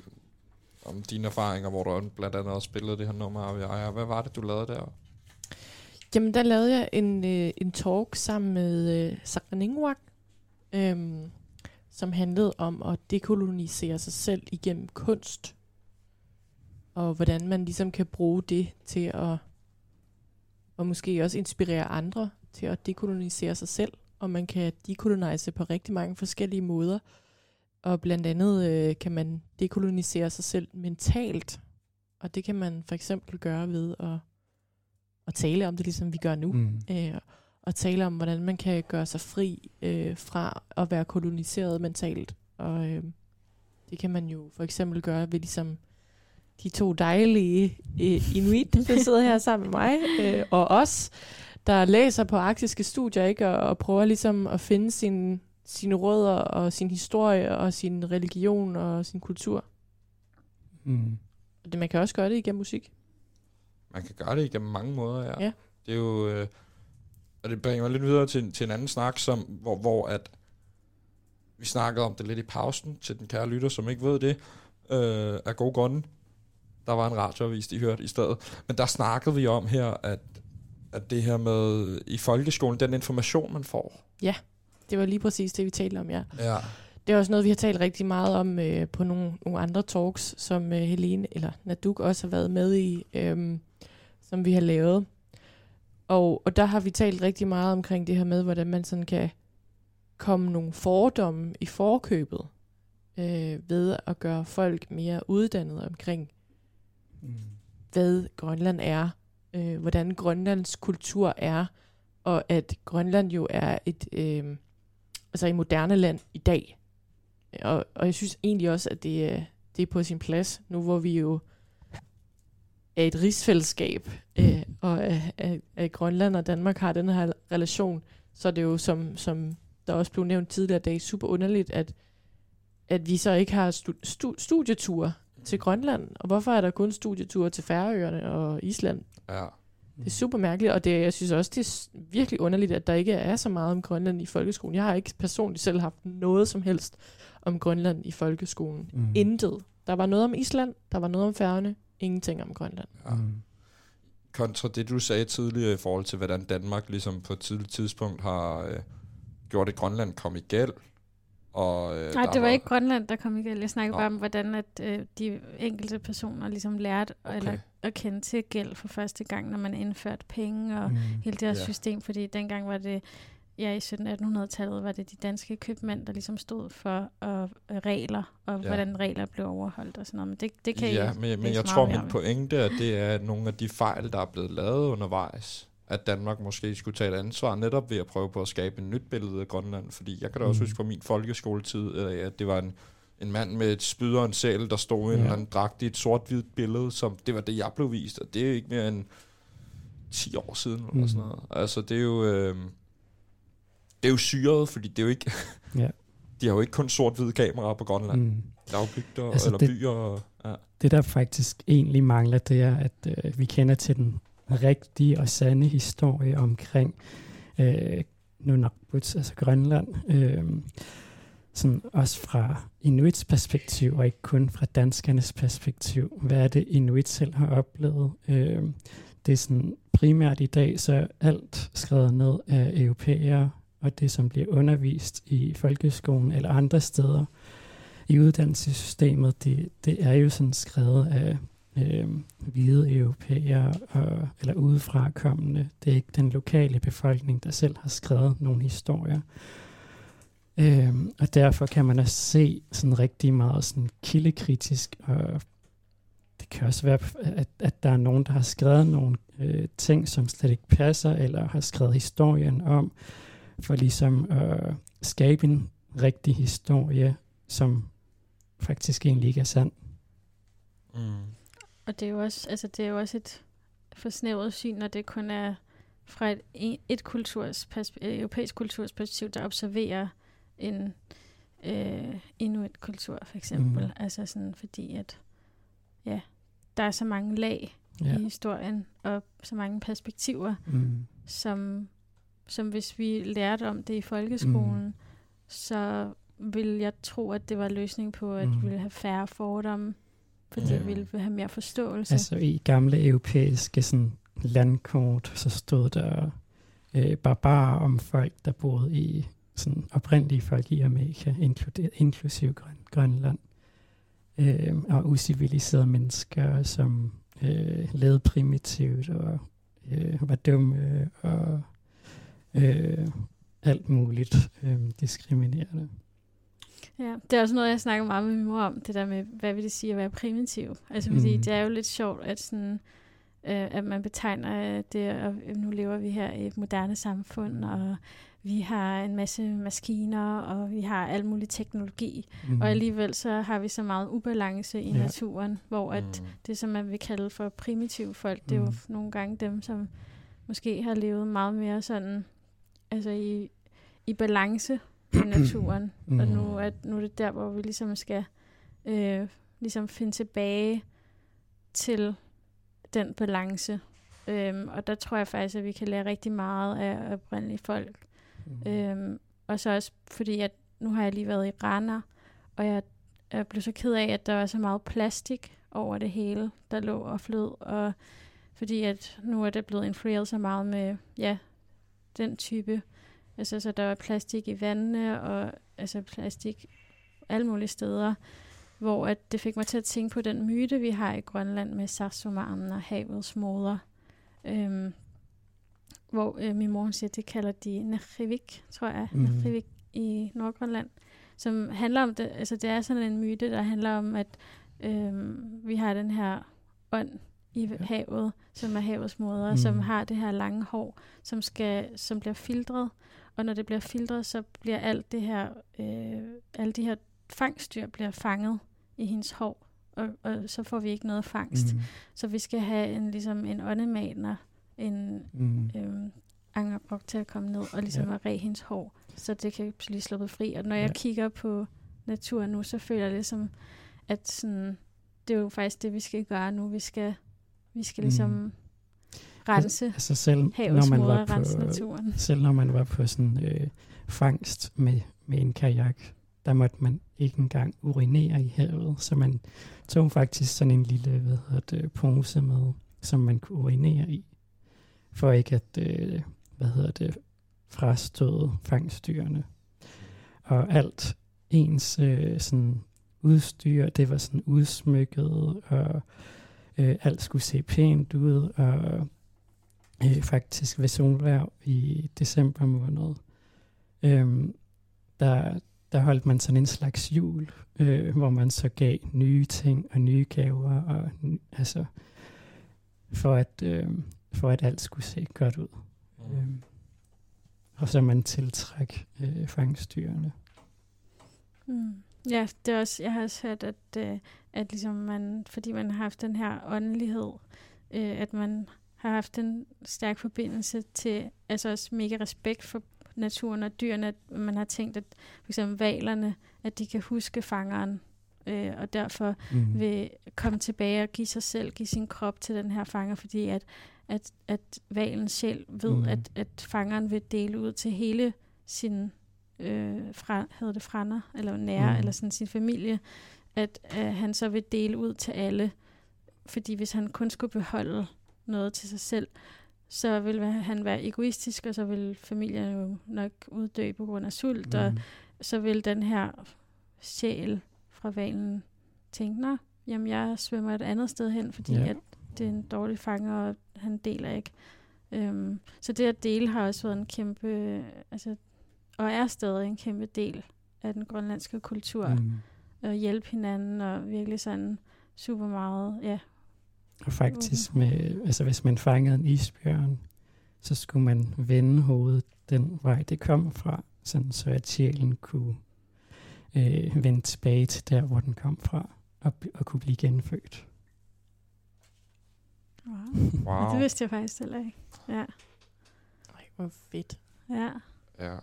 om dine erfaringer, hvor du blandt andet også spillede det her nummer, Aviaja. Hvad var det, du lavede der? Jamen, der lavede jeg en, øh, en talk sammen med øh, Saraningwak, øh, som handlede om at dekolonisere sig selv igennem kunst. Og hvordan man ligesom kan bruge det til at, og måske også inspirere andre til at dekolonisere sig selv. Og man kan dekolonisere på rigtig mange forskellige måder. Og blandt andet øh, kan man dekolonisere sig selv mentalt. Og det kan man for eksempel gøre ved at at tale om det, ligesom vi gør nu. Mm. Øh, og tale om, hvordan man kan gøre sig fri øh, fra at være koloniseret mentalt. Og øh, det kan man jo for eksempel gøre ved ligesom de to dejlige øh, inuit, der sidder her sammen med mig, øh, og os, der læser på arktiske studier, ikke? Og, og prøver ligesom at finde sin, sine rødder og sin historie og sin religion og sin kultur. Mm. Og det, man kan også gøre det igennem musik. Man kan gøre det igennem mange måder, ja. Ja. Det er jo... Øh, og det bringer mig lidt videre til, til en anden snak, som, hvor, hvor at vi snakkede om det lidt i pausen til den kære lytter, som ikke ved det, øh, af gode grunde. Der var en radioavis, de hørte i stedet. Men der snakkede vi om her, at, at det her med i folkeskolen, den information, man får. Det var lige præcis det, vi talte om, ja. Ja. Det er også noget, vi har talt rigtig meget om øh, på nogle, nogle andre talks, som øh, Helene eller Naduk også har været med i, øh, som vi har lavet. Og, og der har vi talt rigtig meget omkring det her med, hvordan man sådan kan komme nogle fordomme i forkøbet øh, ved at gøre folk mere uddannede omkring, Mm. hvad Grønland er, øh, hvordan Grønlands kultur er, og at Grønland jo er et øh, altså et moderne land i dag. Og, og jeg synes egentlig også, at det, er- det er på sin plads, nu hvor vi jo er et rigsfællesskab, øh, og at, at, at Grønland og Danmark har den her relation, så er det jo, som, som der også blev nævnt tidligere i dag, super underligt, at, at vi så ikke har stu, stu, studieture til Grønland. Og hvorfor er der kun studieture til Færøerne og Island? ja. Det er super mærkeligt, og det, jeg synes også, det er virkelig underligt, at der ikke er så meget om Grønland i folkeskolen. Jeg har ikke personligt selv haft noget som helst om Grønland i folkeskolen. Mm. Intet. Der var noget om Island, der var noget om Færøerne, ingenting om Grønland. ja. Mm. kontra det, du sagde tidligere i forhold til, hvordan Danmark ligesom på et tidligt tidspunkt har øh, gjort, at Grønland kom i gæld, Og, øh, Nej, det var ikke Grønland, der kom i gæld. Jeg snakkede Nå. bare om, hvordan at, øh, de enkelte personer ligesom lærte okay. eller, at kende til gæld for første gang, når man indførte penge og Mm. hele det her Ja. system. Fordi dengang var det, ja i 1700-1800-tallet, var det de danske købmænd, der ligesom stod for øh, regler, og Ja. hvordan regler blev overholdt og sådan noget. Men det, det kan ja, I men, men jeg tror, min pointe er, det er, at nogle af de fejl, der er blevet lavet undervejs, at Danmark måske skulle tage et ansvar netop ved at prøve på at skabe et nyt billede af Grønland. Fordi jeg kan da også Mm. huske fra min folkeskoletid, øh, at det var en, en mand med et spyd og en sæl, der stod i en Ja. eller dragt i et sort-hvidt billede, som det var det, jeg blev vist, og det er ikke mere end 10 år siden, eller Mm. sådan noget. Altså, det er jo... Øh, det er jo syret, fordi det er jo ikke... [LAUGHS] Ja. [LAUGHS] De har jo ikke kun sort-hvide kameraer på Grønland. Mm. Dagbygder Altså, eller det- byer. Og, ja. Det, der faktisk egentlig mangler, det er, at øh, vi kender til den rigtige og sande historie omkring øh, Nunavut, altså Grønland. Øh, sådan også fra Inuits perspektiv, og ikke kun fra danskernes perspektiv. Hvad er det, Inuit selv har oplevet? Øh, det er sådan primært i dag, så er alt skrevet ned af europæere, og det, som bliver undervist i folkeskolen eller andre steder, i uddannelsessystemet, det, det er jo sådan skrevet af øh, hvide europæere og, eller udefra kommende. Det er ikke den lokale befolkning, der selv har skrevet nogle historier. Øh, og derfor kan man også se sådan rigtig meget sådan kildekritisk, og det kan også være, at, at der er nogen, der har skrevet nogle øh, ting, som slet ikke passer, eller har skrevet historien om, for ligesom at skabe en rigtig historie, som faktisk egentlig ikke er sand. Mm. Og det er jo også, altså det er jo også et forsnævret syn, når det kun er fra et, et kulturs øh, europæisk kulturs perspektiv, der observerer en øh, inuit-kultur, for eksempel. Mhm. Mm. Altså sådan, fordi at, ja, der er så mange lag Ja. i historien, og så mange perspektiver, Mm. som, som hvis vi lærte om det i folkeskolen, Mm. så vil jeg tro, at det var løsning på, at Mm. mm. vi ville have færre fordomme, fordi Ja. vi ville have mere forståelse. Altså i gamle europæiske sådan, landkort, så stod der øh, barbarer om folk, der boede i sådan oprindelige folk i Amerika, inklusive Grøn, Grønland. Øh, og usiviliserede mennesker, som øh, levede primitivt og øh, var dumme og øh, alt muligt øh, diskriminerende. Ja, det er også noget, jeg snakker meget med min mor om, det der med, hvad vil det sige at være primitiv? Altså, fordi Mm. det er jo lidt sjovt, at sådan, øh, at man betegner det, og nu lever vi her i et moderne samfund, og vi har en masse maskiner, og vi har al mulig teknologi, Mhm. og alligevel så har vi så meget ubalance i Ja. naturen, hvor at Mm. det, som man vil kalde for primitive folk, det er jo Mm. nogle gange dem, som måske har levet meget mere sådan, altså i, i balance med naturen. Mm. [CLEARS THROAT] Og nu er, nu er det der, hvor vi ligesom skal øh, ligesom finde tilbage til den balance. Øhm, og der tror jeg faktisk, at vi kan lære rigtig meget af oprindelige folk. Mm. Øhm, og så også fordi, at nu har jeg lige været i Rana, og jeg, jeg blev så ked af, at der var så meget plastik over det hele, der lå og flød. Og fordi at nu er det blevet influeret så meget med, ja, den type. Altså, så der var plastik i vandene, og altså plastik alle mulige steder, hvor at det fik mig til at tænke på den myte, vi har i Grønland med Sarsumaren og havets moder. Øhm, hvor øh, min mor hun siger, det kalder de Nærivik, tror jeg, mm. Nærivik i Nordgrønland, som handler om det, altså det er sådan en myte, der handler om, at øhm, vi har den her ånd i Ja. havet, som er havets moder, Mm. som har det her lange hår, som, skal, som bliver filtret, og når det bliver filtret, så bliver alt det her, øh, alle de her fangstdyr bliver fanget i hendes hår, og, og så får vi ikke noget fangst. Mm. Så vi skal have en, ligesom en åndemaner, en Mm. øhm, angerbrok til at komme ned og ligesom Ja. at ræge hendes hår, så det kan blive sluppet fri. Og når Ja. jeg kigger på naturen nu, så føler jeg ligesom, at sådan, det er jo faktisk det, vi skal gøre nu. Vi skal, vi skal Mm. Rense Altså selv havets når man var på, rense naturen. selv når man var på sådan øh, fangst med, med en kajak, der måtte man ikke engang urinere i havet, så man tog faktisk sådan en lille hvad hedder det, pose med, som man kunne urinere i, for ikke at, øh, hvad hedder det, frastøde fangstdyrene. Og alt ens øh, sådan udstyr, det var sådan udsmykket, og øh, alt skulle se pænt ud, og øh, faktisk ved solvær i december måned, øh, der, der holdt man sådan en slags jul, øh, hvor man så gav nye ting og nye gaver, og altså for at, øh, for at alt skulle se godt ud. Mm. Øh, og så man tiltræk øh, fangstyrene. Mm. Ja, det er også, jeg har også hørt, at, øh, at ligesom man, fordi man har haft den her åndelighed, øh, at man har haft en stærk forbindelse til, altså også mega respekt for naturen og dyrene, at man har tænkt, at for eksempel valerne, at de kan huske fangeren, øh, og derfor mm. vil komme tilbage og give sig selv, give sin krop til den her fanger, fordi at, at, at valens sjæl ved, mm. at, at fangeren vil dele ud til hele sin øh, fra, hedder det frænder, eller nære, mm. eller sådan sin familie, at øh, han så vil dele ud til alle. Fordi hvis han kun skulle beholde noget til sig selv, så vil han være egoistisk, og så vil familien jo nok uddø på grund af sult, mm. og så vil den her sjæl fra valen tænke, nå, jamen jeg svømmer et andet sted hen, fordi ja. at det er en dårlig fanger, og han deler ikke. Um, så det at dele har også været en kæmpe, altså, og er stadig en kæmpe del af den grønlandske kultur. Mm. At hjælpe hinanden, og virkelig sådan super meget, ja. Og faktisk, med, altså hvis man fangede en isbjørn, så skulle man vende hovedet den vej, det kom fra, sådan så at sjælen kunne øh, vende tilbage til der, hvor den kom fra, og, og kunne blive genfødt. Wow. wow. Det vidste jeg faktisk heller ikke. Ja. Ej, hvor fedt. Ja. Ja,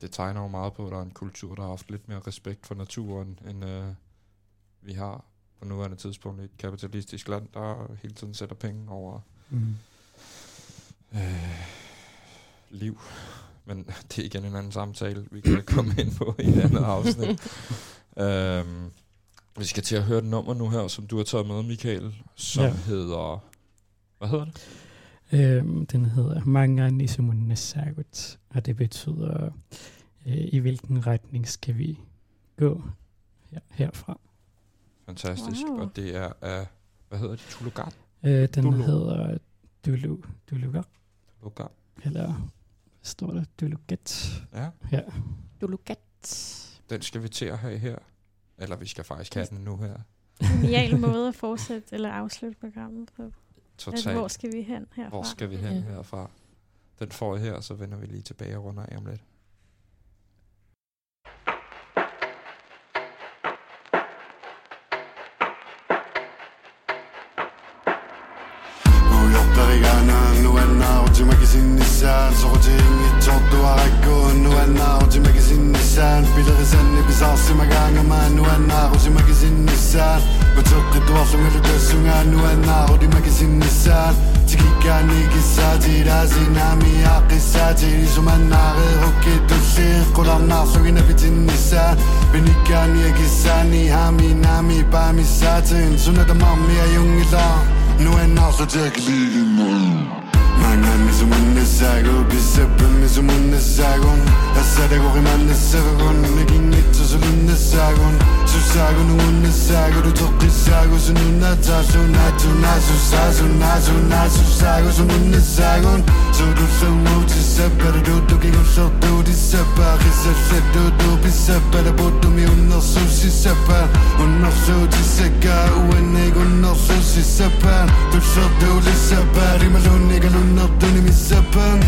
det tegner jo meget på, at der er en kultur, der har haft lidt mere respekt for naturen, end øh, vi har på nuværende tidspunkt i et kapitalistisk land, der hele tiden sætter penge over mm. øh, liv. Men [LAUGHS] det er igen en anden samtale, vi kan komme ind på i et andet afsnit. [LAUGHS] øhm, vi skal til at høre et nummer nu her, som du har taget med, Michael, som ja. hedder... Hvad hedder det? Øhm, den hedder Manga Nisumun Sagut, og det betyder, øh, i hvilken retning skal vi gå her, herfra. Fantastisk, wow. og det er af, hvad hedder det, Tulugat? Øh, den Dulu. hedder Dulu, Dulugat. Dulugat. Eller står der Dulugat. Ja. ja. Dulugat. Den skal vi til at have her. Eller vi skal faktisk have den nu her. Genial [LAUGHS] måde at fortsætte eller afslutte programmet på. Totalt. At, hvor skal vi hen herfra? Hvor skal vi hen ja. herfra? Den får I her, så vender vi lige tilbage og runder af om lidt. ميزان زوجي نيتشوط وراكون وأنا غوجي ماكزين نسان بلا غزاني بزاصي مكان أمان وأنا غوجي ماكزين نسان بتوقي دواصل ميلو دازونان وأنا غودي ماكزين نسان تيكي كاني كيساتي لازي نامي قيساتي ريزومانا غير هوكي دوسي قولا ناصو ينبت النسان بني كاني كيساني هامي نامي بامي ساتن سنة مامي يا يونغ نوين ناصو تاكلي My name is Munnesagon Biz hepimiz Munnesagon Esere kohimenle sevegon Ne ginnitçi zulünde sagon Susagon Munnesagon Utokki sagosun Unnatasun Atuna susasun Asuna susagosun Munnesagon Sorusun uçi sepere Dudu ki kursal dudi sepa Kizir se dudu bi sepere Bodum yunnal susi seper Unnal suci seka Uennig unnal susi seper Tursal duli seper İmalun nigalun Anlat dönemi zapan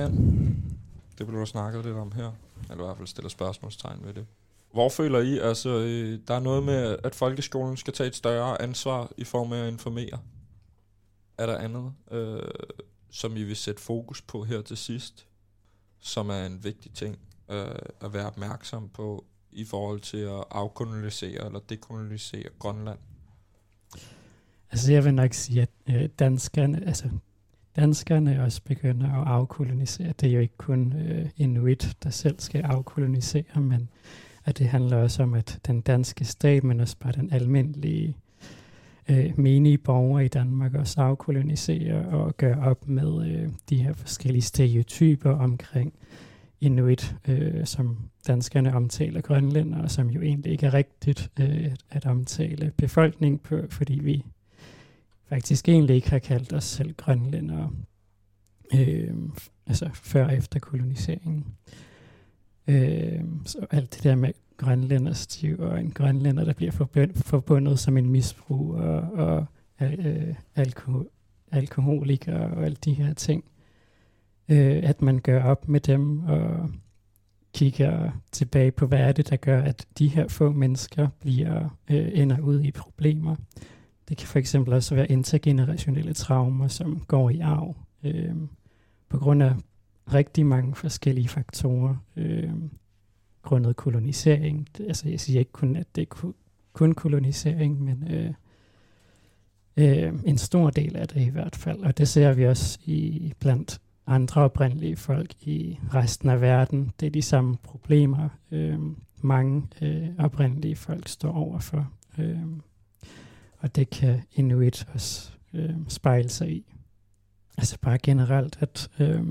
Hen? Det blev der snakket lidt om her. Eller i hvert fald stille spørgsmålstegn ved det. Hvor føler I, altså, øh, der er noget med, at folkeskolen skal tage et større ansvar i form af at informere? Er der andet, øh, som I vil sætte fokus på her til sidst, som er en vigtig ting øh, at være opmærksom på i forhold til at afkolonisere eller dekolonisere Grønland? Altså jeg vil nok sige, at øh, danskerne, altså danskerne også begynder at afkolonisere. Det er jo ikke kun øh, Inuit, der selv skal afkolonisere, men at det handler også om, at den danske stat, men også bare den almindelige øh, menige borger i Danmark også afkoloniserer og gør op med øh, de her forskellige stereotyper omkring Inuit, øh, som danskerne omtaler grønlænder, som jo egentlig ikke er rigtigt øh, at omtale befolkning på, fordi vi faktisk egentlig ikke har kaldt os selv grønlændere, øh, altså før og efter koloniseringen. Øh, så alt det der med grønlænderstiv og en grønlænder, der bliver forbundet, som en misbruger og øh, alko, alkoholiker og alle de her ting. Øh, at man gør op med dem og kigger tilbage på, hvad er det, der gør, at de her få mennesker bliver øh, ender ud i problemer. Det kan for eksempel også være intergenerationelle traumer, som går i arv øh, på grund af rigtig mange forskellige faktorer. Øh, grundet kolonisering. Altså jeg siger ikke kun, at det er ku- kun kolonisering, men øh, øh, en stor del af det i hvert fald. Og det ser vi også i blandt andre oprindelige folk i resten af verden. Det er de samme problemer, øh, mange øh, oprindelige folk står overfor. Øh, og det kan Inuit også øh, spejle sig i. Altså bare generelt, at, øh,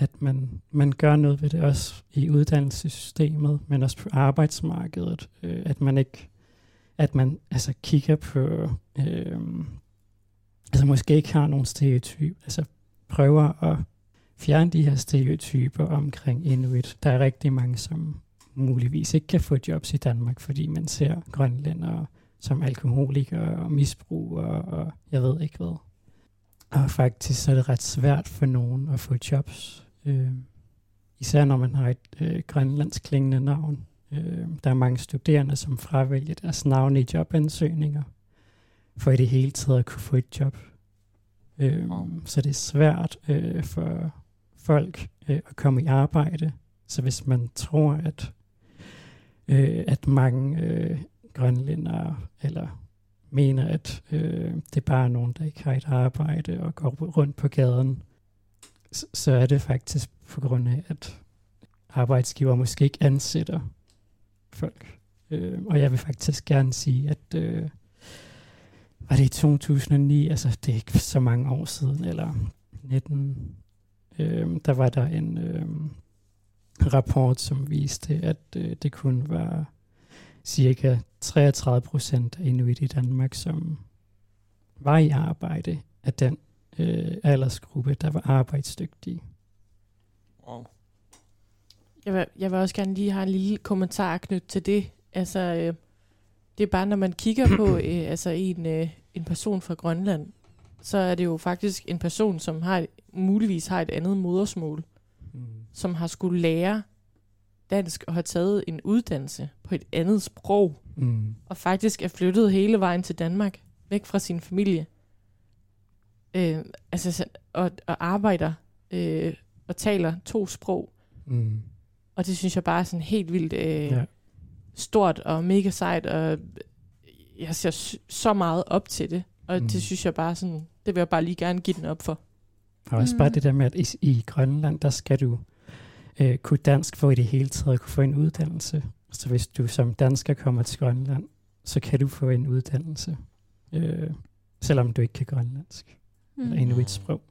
at man, man gør noget ved det også i uddannelsessystemet, men også på arbejdsmarkedet. Øh, at man ikke, at man altså kigger på, øh, altså måske ikke har nogen stereotyp, altså prøver at fjerne de her stereotyper omkring Inuit. Der er rigtig mange, som muligvis ikke kan få jobs i Danmark, fordi man ser grønlændere som alkoholikere og misbrugere og jeg ved ikke hvad. Og faktisk så er det ret svært for nogen at få jobs. Øh, især når man har et øh, grønlandsk klingende navn. Øh, der er mange studerende, som fravælger deres navn i jobansøgninger, for i det hele taget at kunne få et job. Øh, så det er svært øh, for folk øh, at komme i arbejde. Så hvis man tror, at, øh, at mange øh, grønlændere eller mener, at øh, det er bare nogen, der ikke har et arbejde og går rundt på gaden, så, så er det faktisk på grund af, at arbejdsgiver måske ikke ansætter folk. Øh, og jeg vil faktisk gerne sige, at øh, var det i 2009, altså det er ikke så mange år siden, eller 19, øh, der var der en, øh, rapport, som viste, at øh, det kun var cirka 33 procent af inuit i Danmark, som var i arbejde af den øh, aldersgruppe, der var arbejdsdygtige. Wow. Jeg vil, jeg vil også gerne lige have en lille kommentar knyttet til det. Altså, øh, det er bare, når man kigger på [CLEARS THROAT] øh, altså en, øh, en person fra Grønland, så er det jo faktisk en person, som har muligvis har et andet modersmål, mm. som har skulle lære dansk og har taget en uddannelse på et andet sprog, Mm. og faktisk er flyttet hele vejen til Danmark, væk fra sin familie, øh, altså, så- og, og arbejder øh, og taler to sprog. Mm. Og det synes jeg bare er sådan helt vildt øh, Ja. stort og mega sejt, og jeg ser så meget op til det. Og Mm. det synes jeg bare sådan, det vil jeg bare lige gerne give den op for. Og også bare Mm. det der med, at i, i Grønland, der skal du øh, kunne dansk for i det hele taget kunne få en uddannelse. Så hvis du som dansker kommer til Grønland, så kan du få en uddannelse, øh, selvom du ikke kan grønlandsk. Mm. Eller inuit sprog.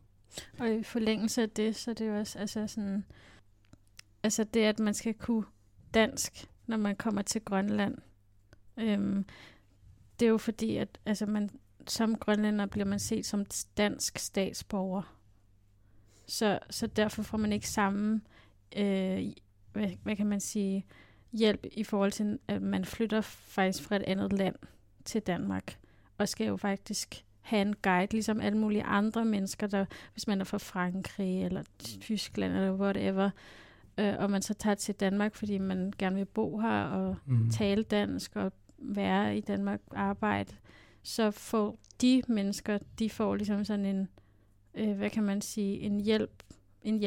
Og i forlængelse af det, så er det jo også altså sådan, altså det, at man skal kunne dansk, når man kommer til Grønland. Øhm, det er jo fordi, at altså man, som grønlænder bliver man set som dansk statsborger. Så, så derfor får man ikke samme, øh, hvad, hvad kan man sige, hjælp i forhold til, at man flytter faktisk fra et andet land til Danmark, og skal jo faktisk have en guide, ligesom alle mulige andre mennesker, der, hvis man er fra Frankrig eller Tyskland eller whatever, øh, og man så tager til Danmark, fordi man gerne vil bo her og Mm. mm. tale dansk og være i Danmark arbejde, så får de mennesker, de får ligesom sådan en, øh, hvad kan man sige, en hjælp, en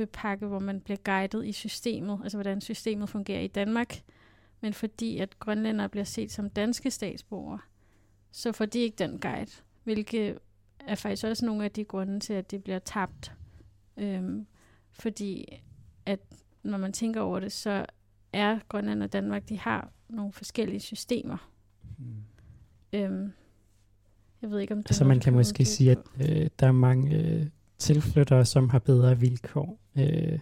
hjælpepakke, hvor man bliver guidet i systemet, altså hvordan systemet fungerer i Danmark. Men fordi at grønlændere bliver set som danske statsborgere, så får de ikke den guide, hvilket er faktisk også nogle af de grunde til, at det bliver tabt. Øhm, fordi at når man tænker over det, så er Grønland og Danmark, de har nogle forskellige systemer. Mm. Øhm, jeg ved ikke, om det Altså man kan måske sige, at øh, der er mange øh, tilflyttere, som har bedre vilkår øh,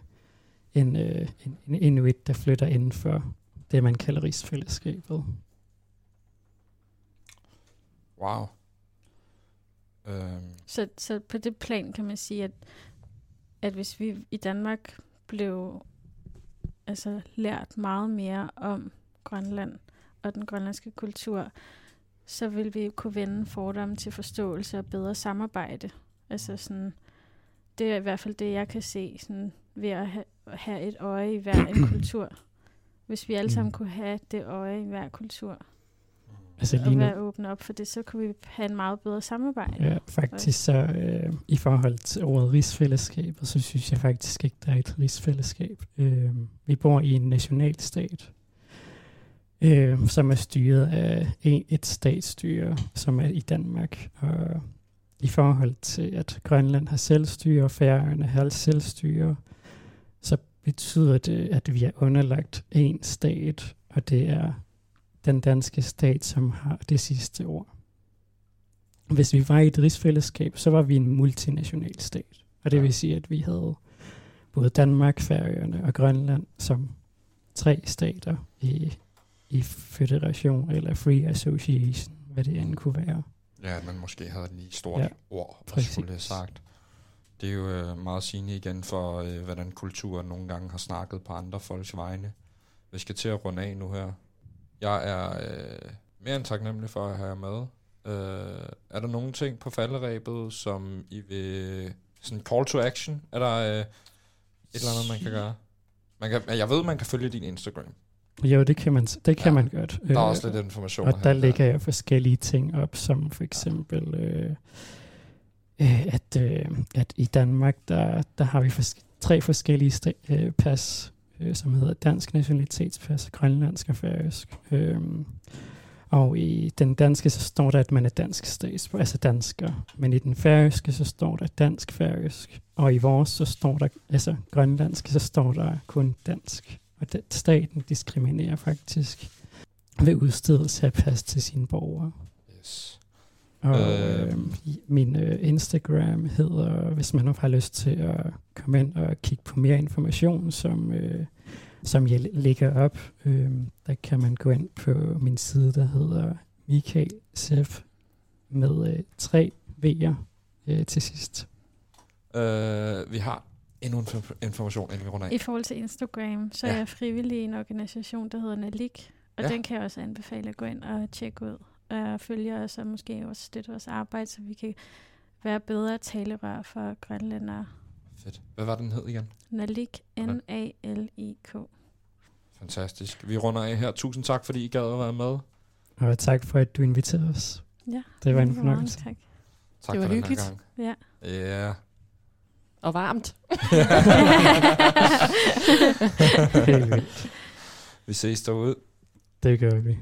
end øh, en, en inuit, der flytter inden for det, man kalder rigsfællesskabet. Wow. Øhm, Så, så på det plan kan man sige, at, at hvis vi i Danmark blev altså lært meget mere om Grønland og den grønlandske kultur, så vil vi kunne vende fordomme til forståelse og bedre samarbejde. Altså sådan, det er i hvert fald det, jeg kan se sådan, ved at have, have et øje i hver en [CLEARS THROAT] kultur. Hvis vi alle sammen Mm. kunne have det øje i hver kultur, Altså og lige nu- være åbne op for det, så kunne vi have en meget bedre samarbejde. Ja, faktisk så øh, i forhold til ordet rigsfællesskabet, så synes jeg faktisk ikke, der er et rigsfællesskab. Øh, vi bor i en nationalstat, øh, som er styret af en, et statsstyre, som er i Danmark. Og i forhold til, at Grønland har selvstyre, og Færøerne har selvstyre, så betyder det, at vi er underlagt en stat, og det er den danske stat, som har det sidste ord. Hvis vi var i et rigsfællesskab, så var vi en multinational stat. Og det vil sige, at vi havde både Danmark, Færøerne og Grønland som tre stater i, i federation eller free association, hvad det end kunne være. Ja, at man måske havde lige stort Ja, ord, præcis. skulle have sagt. Det er jo øh, meget sigende igen for, øh, hvordan kulturen nogle gange har snakket på andre folks vegne. Vi skal til at runde af nu her. Jeg er øh, mere end taknemmelig for at have jer med. Øh, er der nogle ting på falderæbet, som I vil... Sådan call to action? Er der øh, et eller andet, man kan gøre? Man kan, jeg ved, man kan følge din Instagram. Jo, det kan man, det kan ja, man godt. der er Øh, også lidt information Og at der lægger jeg forskellige ting op, som for eksempel, øh, øh, at, øh, at i Danmark, der, der har vi fors- tre forskellige sta- øh, pas, øh, som hedder dansk nationalitetspas, grønlandsk og færøsk. Øh, og i den danske, så står der, at man er dansk statsborger, altså dansker. Men i den færøske, så står der dansk færøsk. Og i vores, så står der, altså grønlandske, så står der kun dansk. Og det, staten diskriminerer faktisk ved udstedelse af pas til sine borgere. Yes. Og Øh. øh, min øh, Instagram hedder, hvis man har lyst til at komme ind og kigge på mere information, som øh, som jeg lægger op. Øhm, der kan man gå ind på min side, der hedder Michael Sef med øh, tre V'er øh, til sidst. Øh, vi har endnu en information, inden vi runder af. I forhold til Instagram, så Ja. er jeg frivillig i en organisation, der hedder Nalik. Og Ja. den kan jeg også anbefale at gå ind og tjekke ud. Og følge os og måske også støtte vores arbejde, så vi kan være bedre talerør for grønlændere. Fedt. Hvad var den hed igen? Nalik? N-A-L-I-K. Fantastisk. Vi runder af her. Tusind tak, fordi I gad at være med. Og tak for, at du inviterede os. Ja, Det var en fornøjelse. Tak. Tak Det var for den hyggeligt. her gang. Ja. Ja. Og varmt. [LAUGHS] [LAUGHS] Helt vildt. vi ses derude. Det gør vi.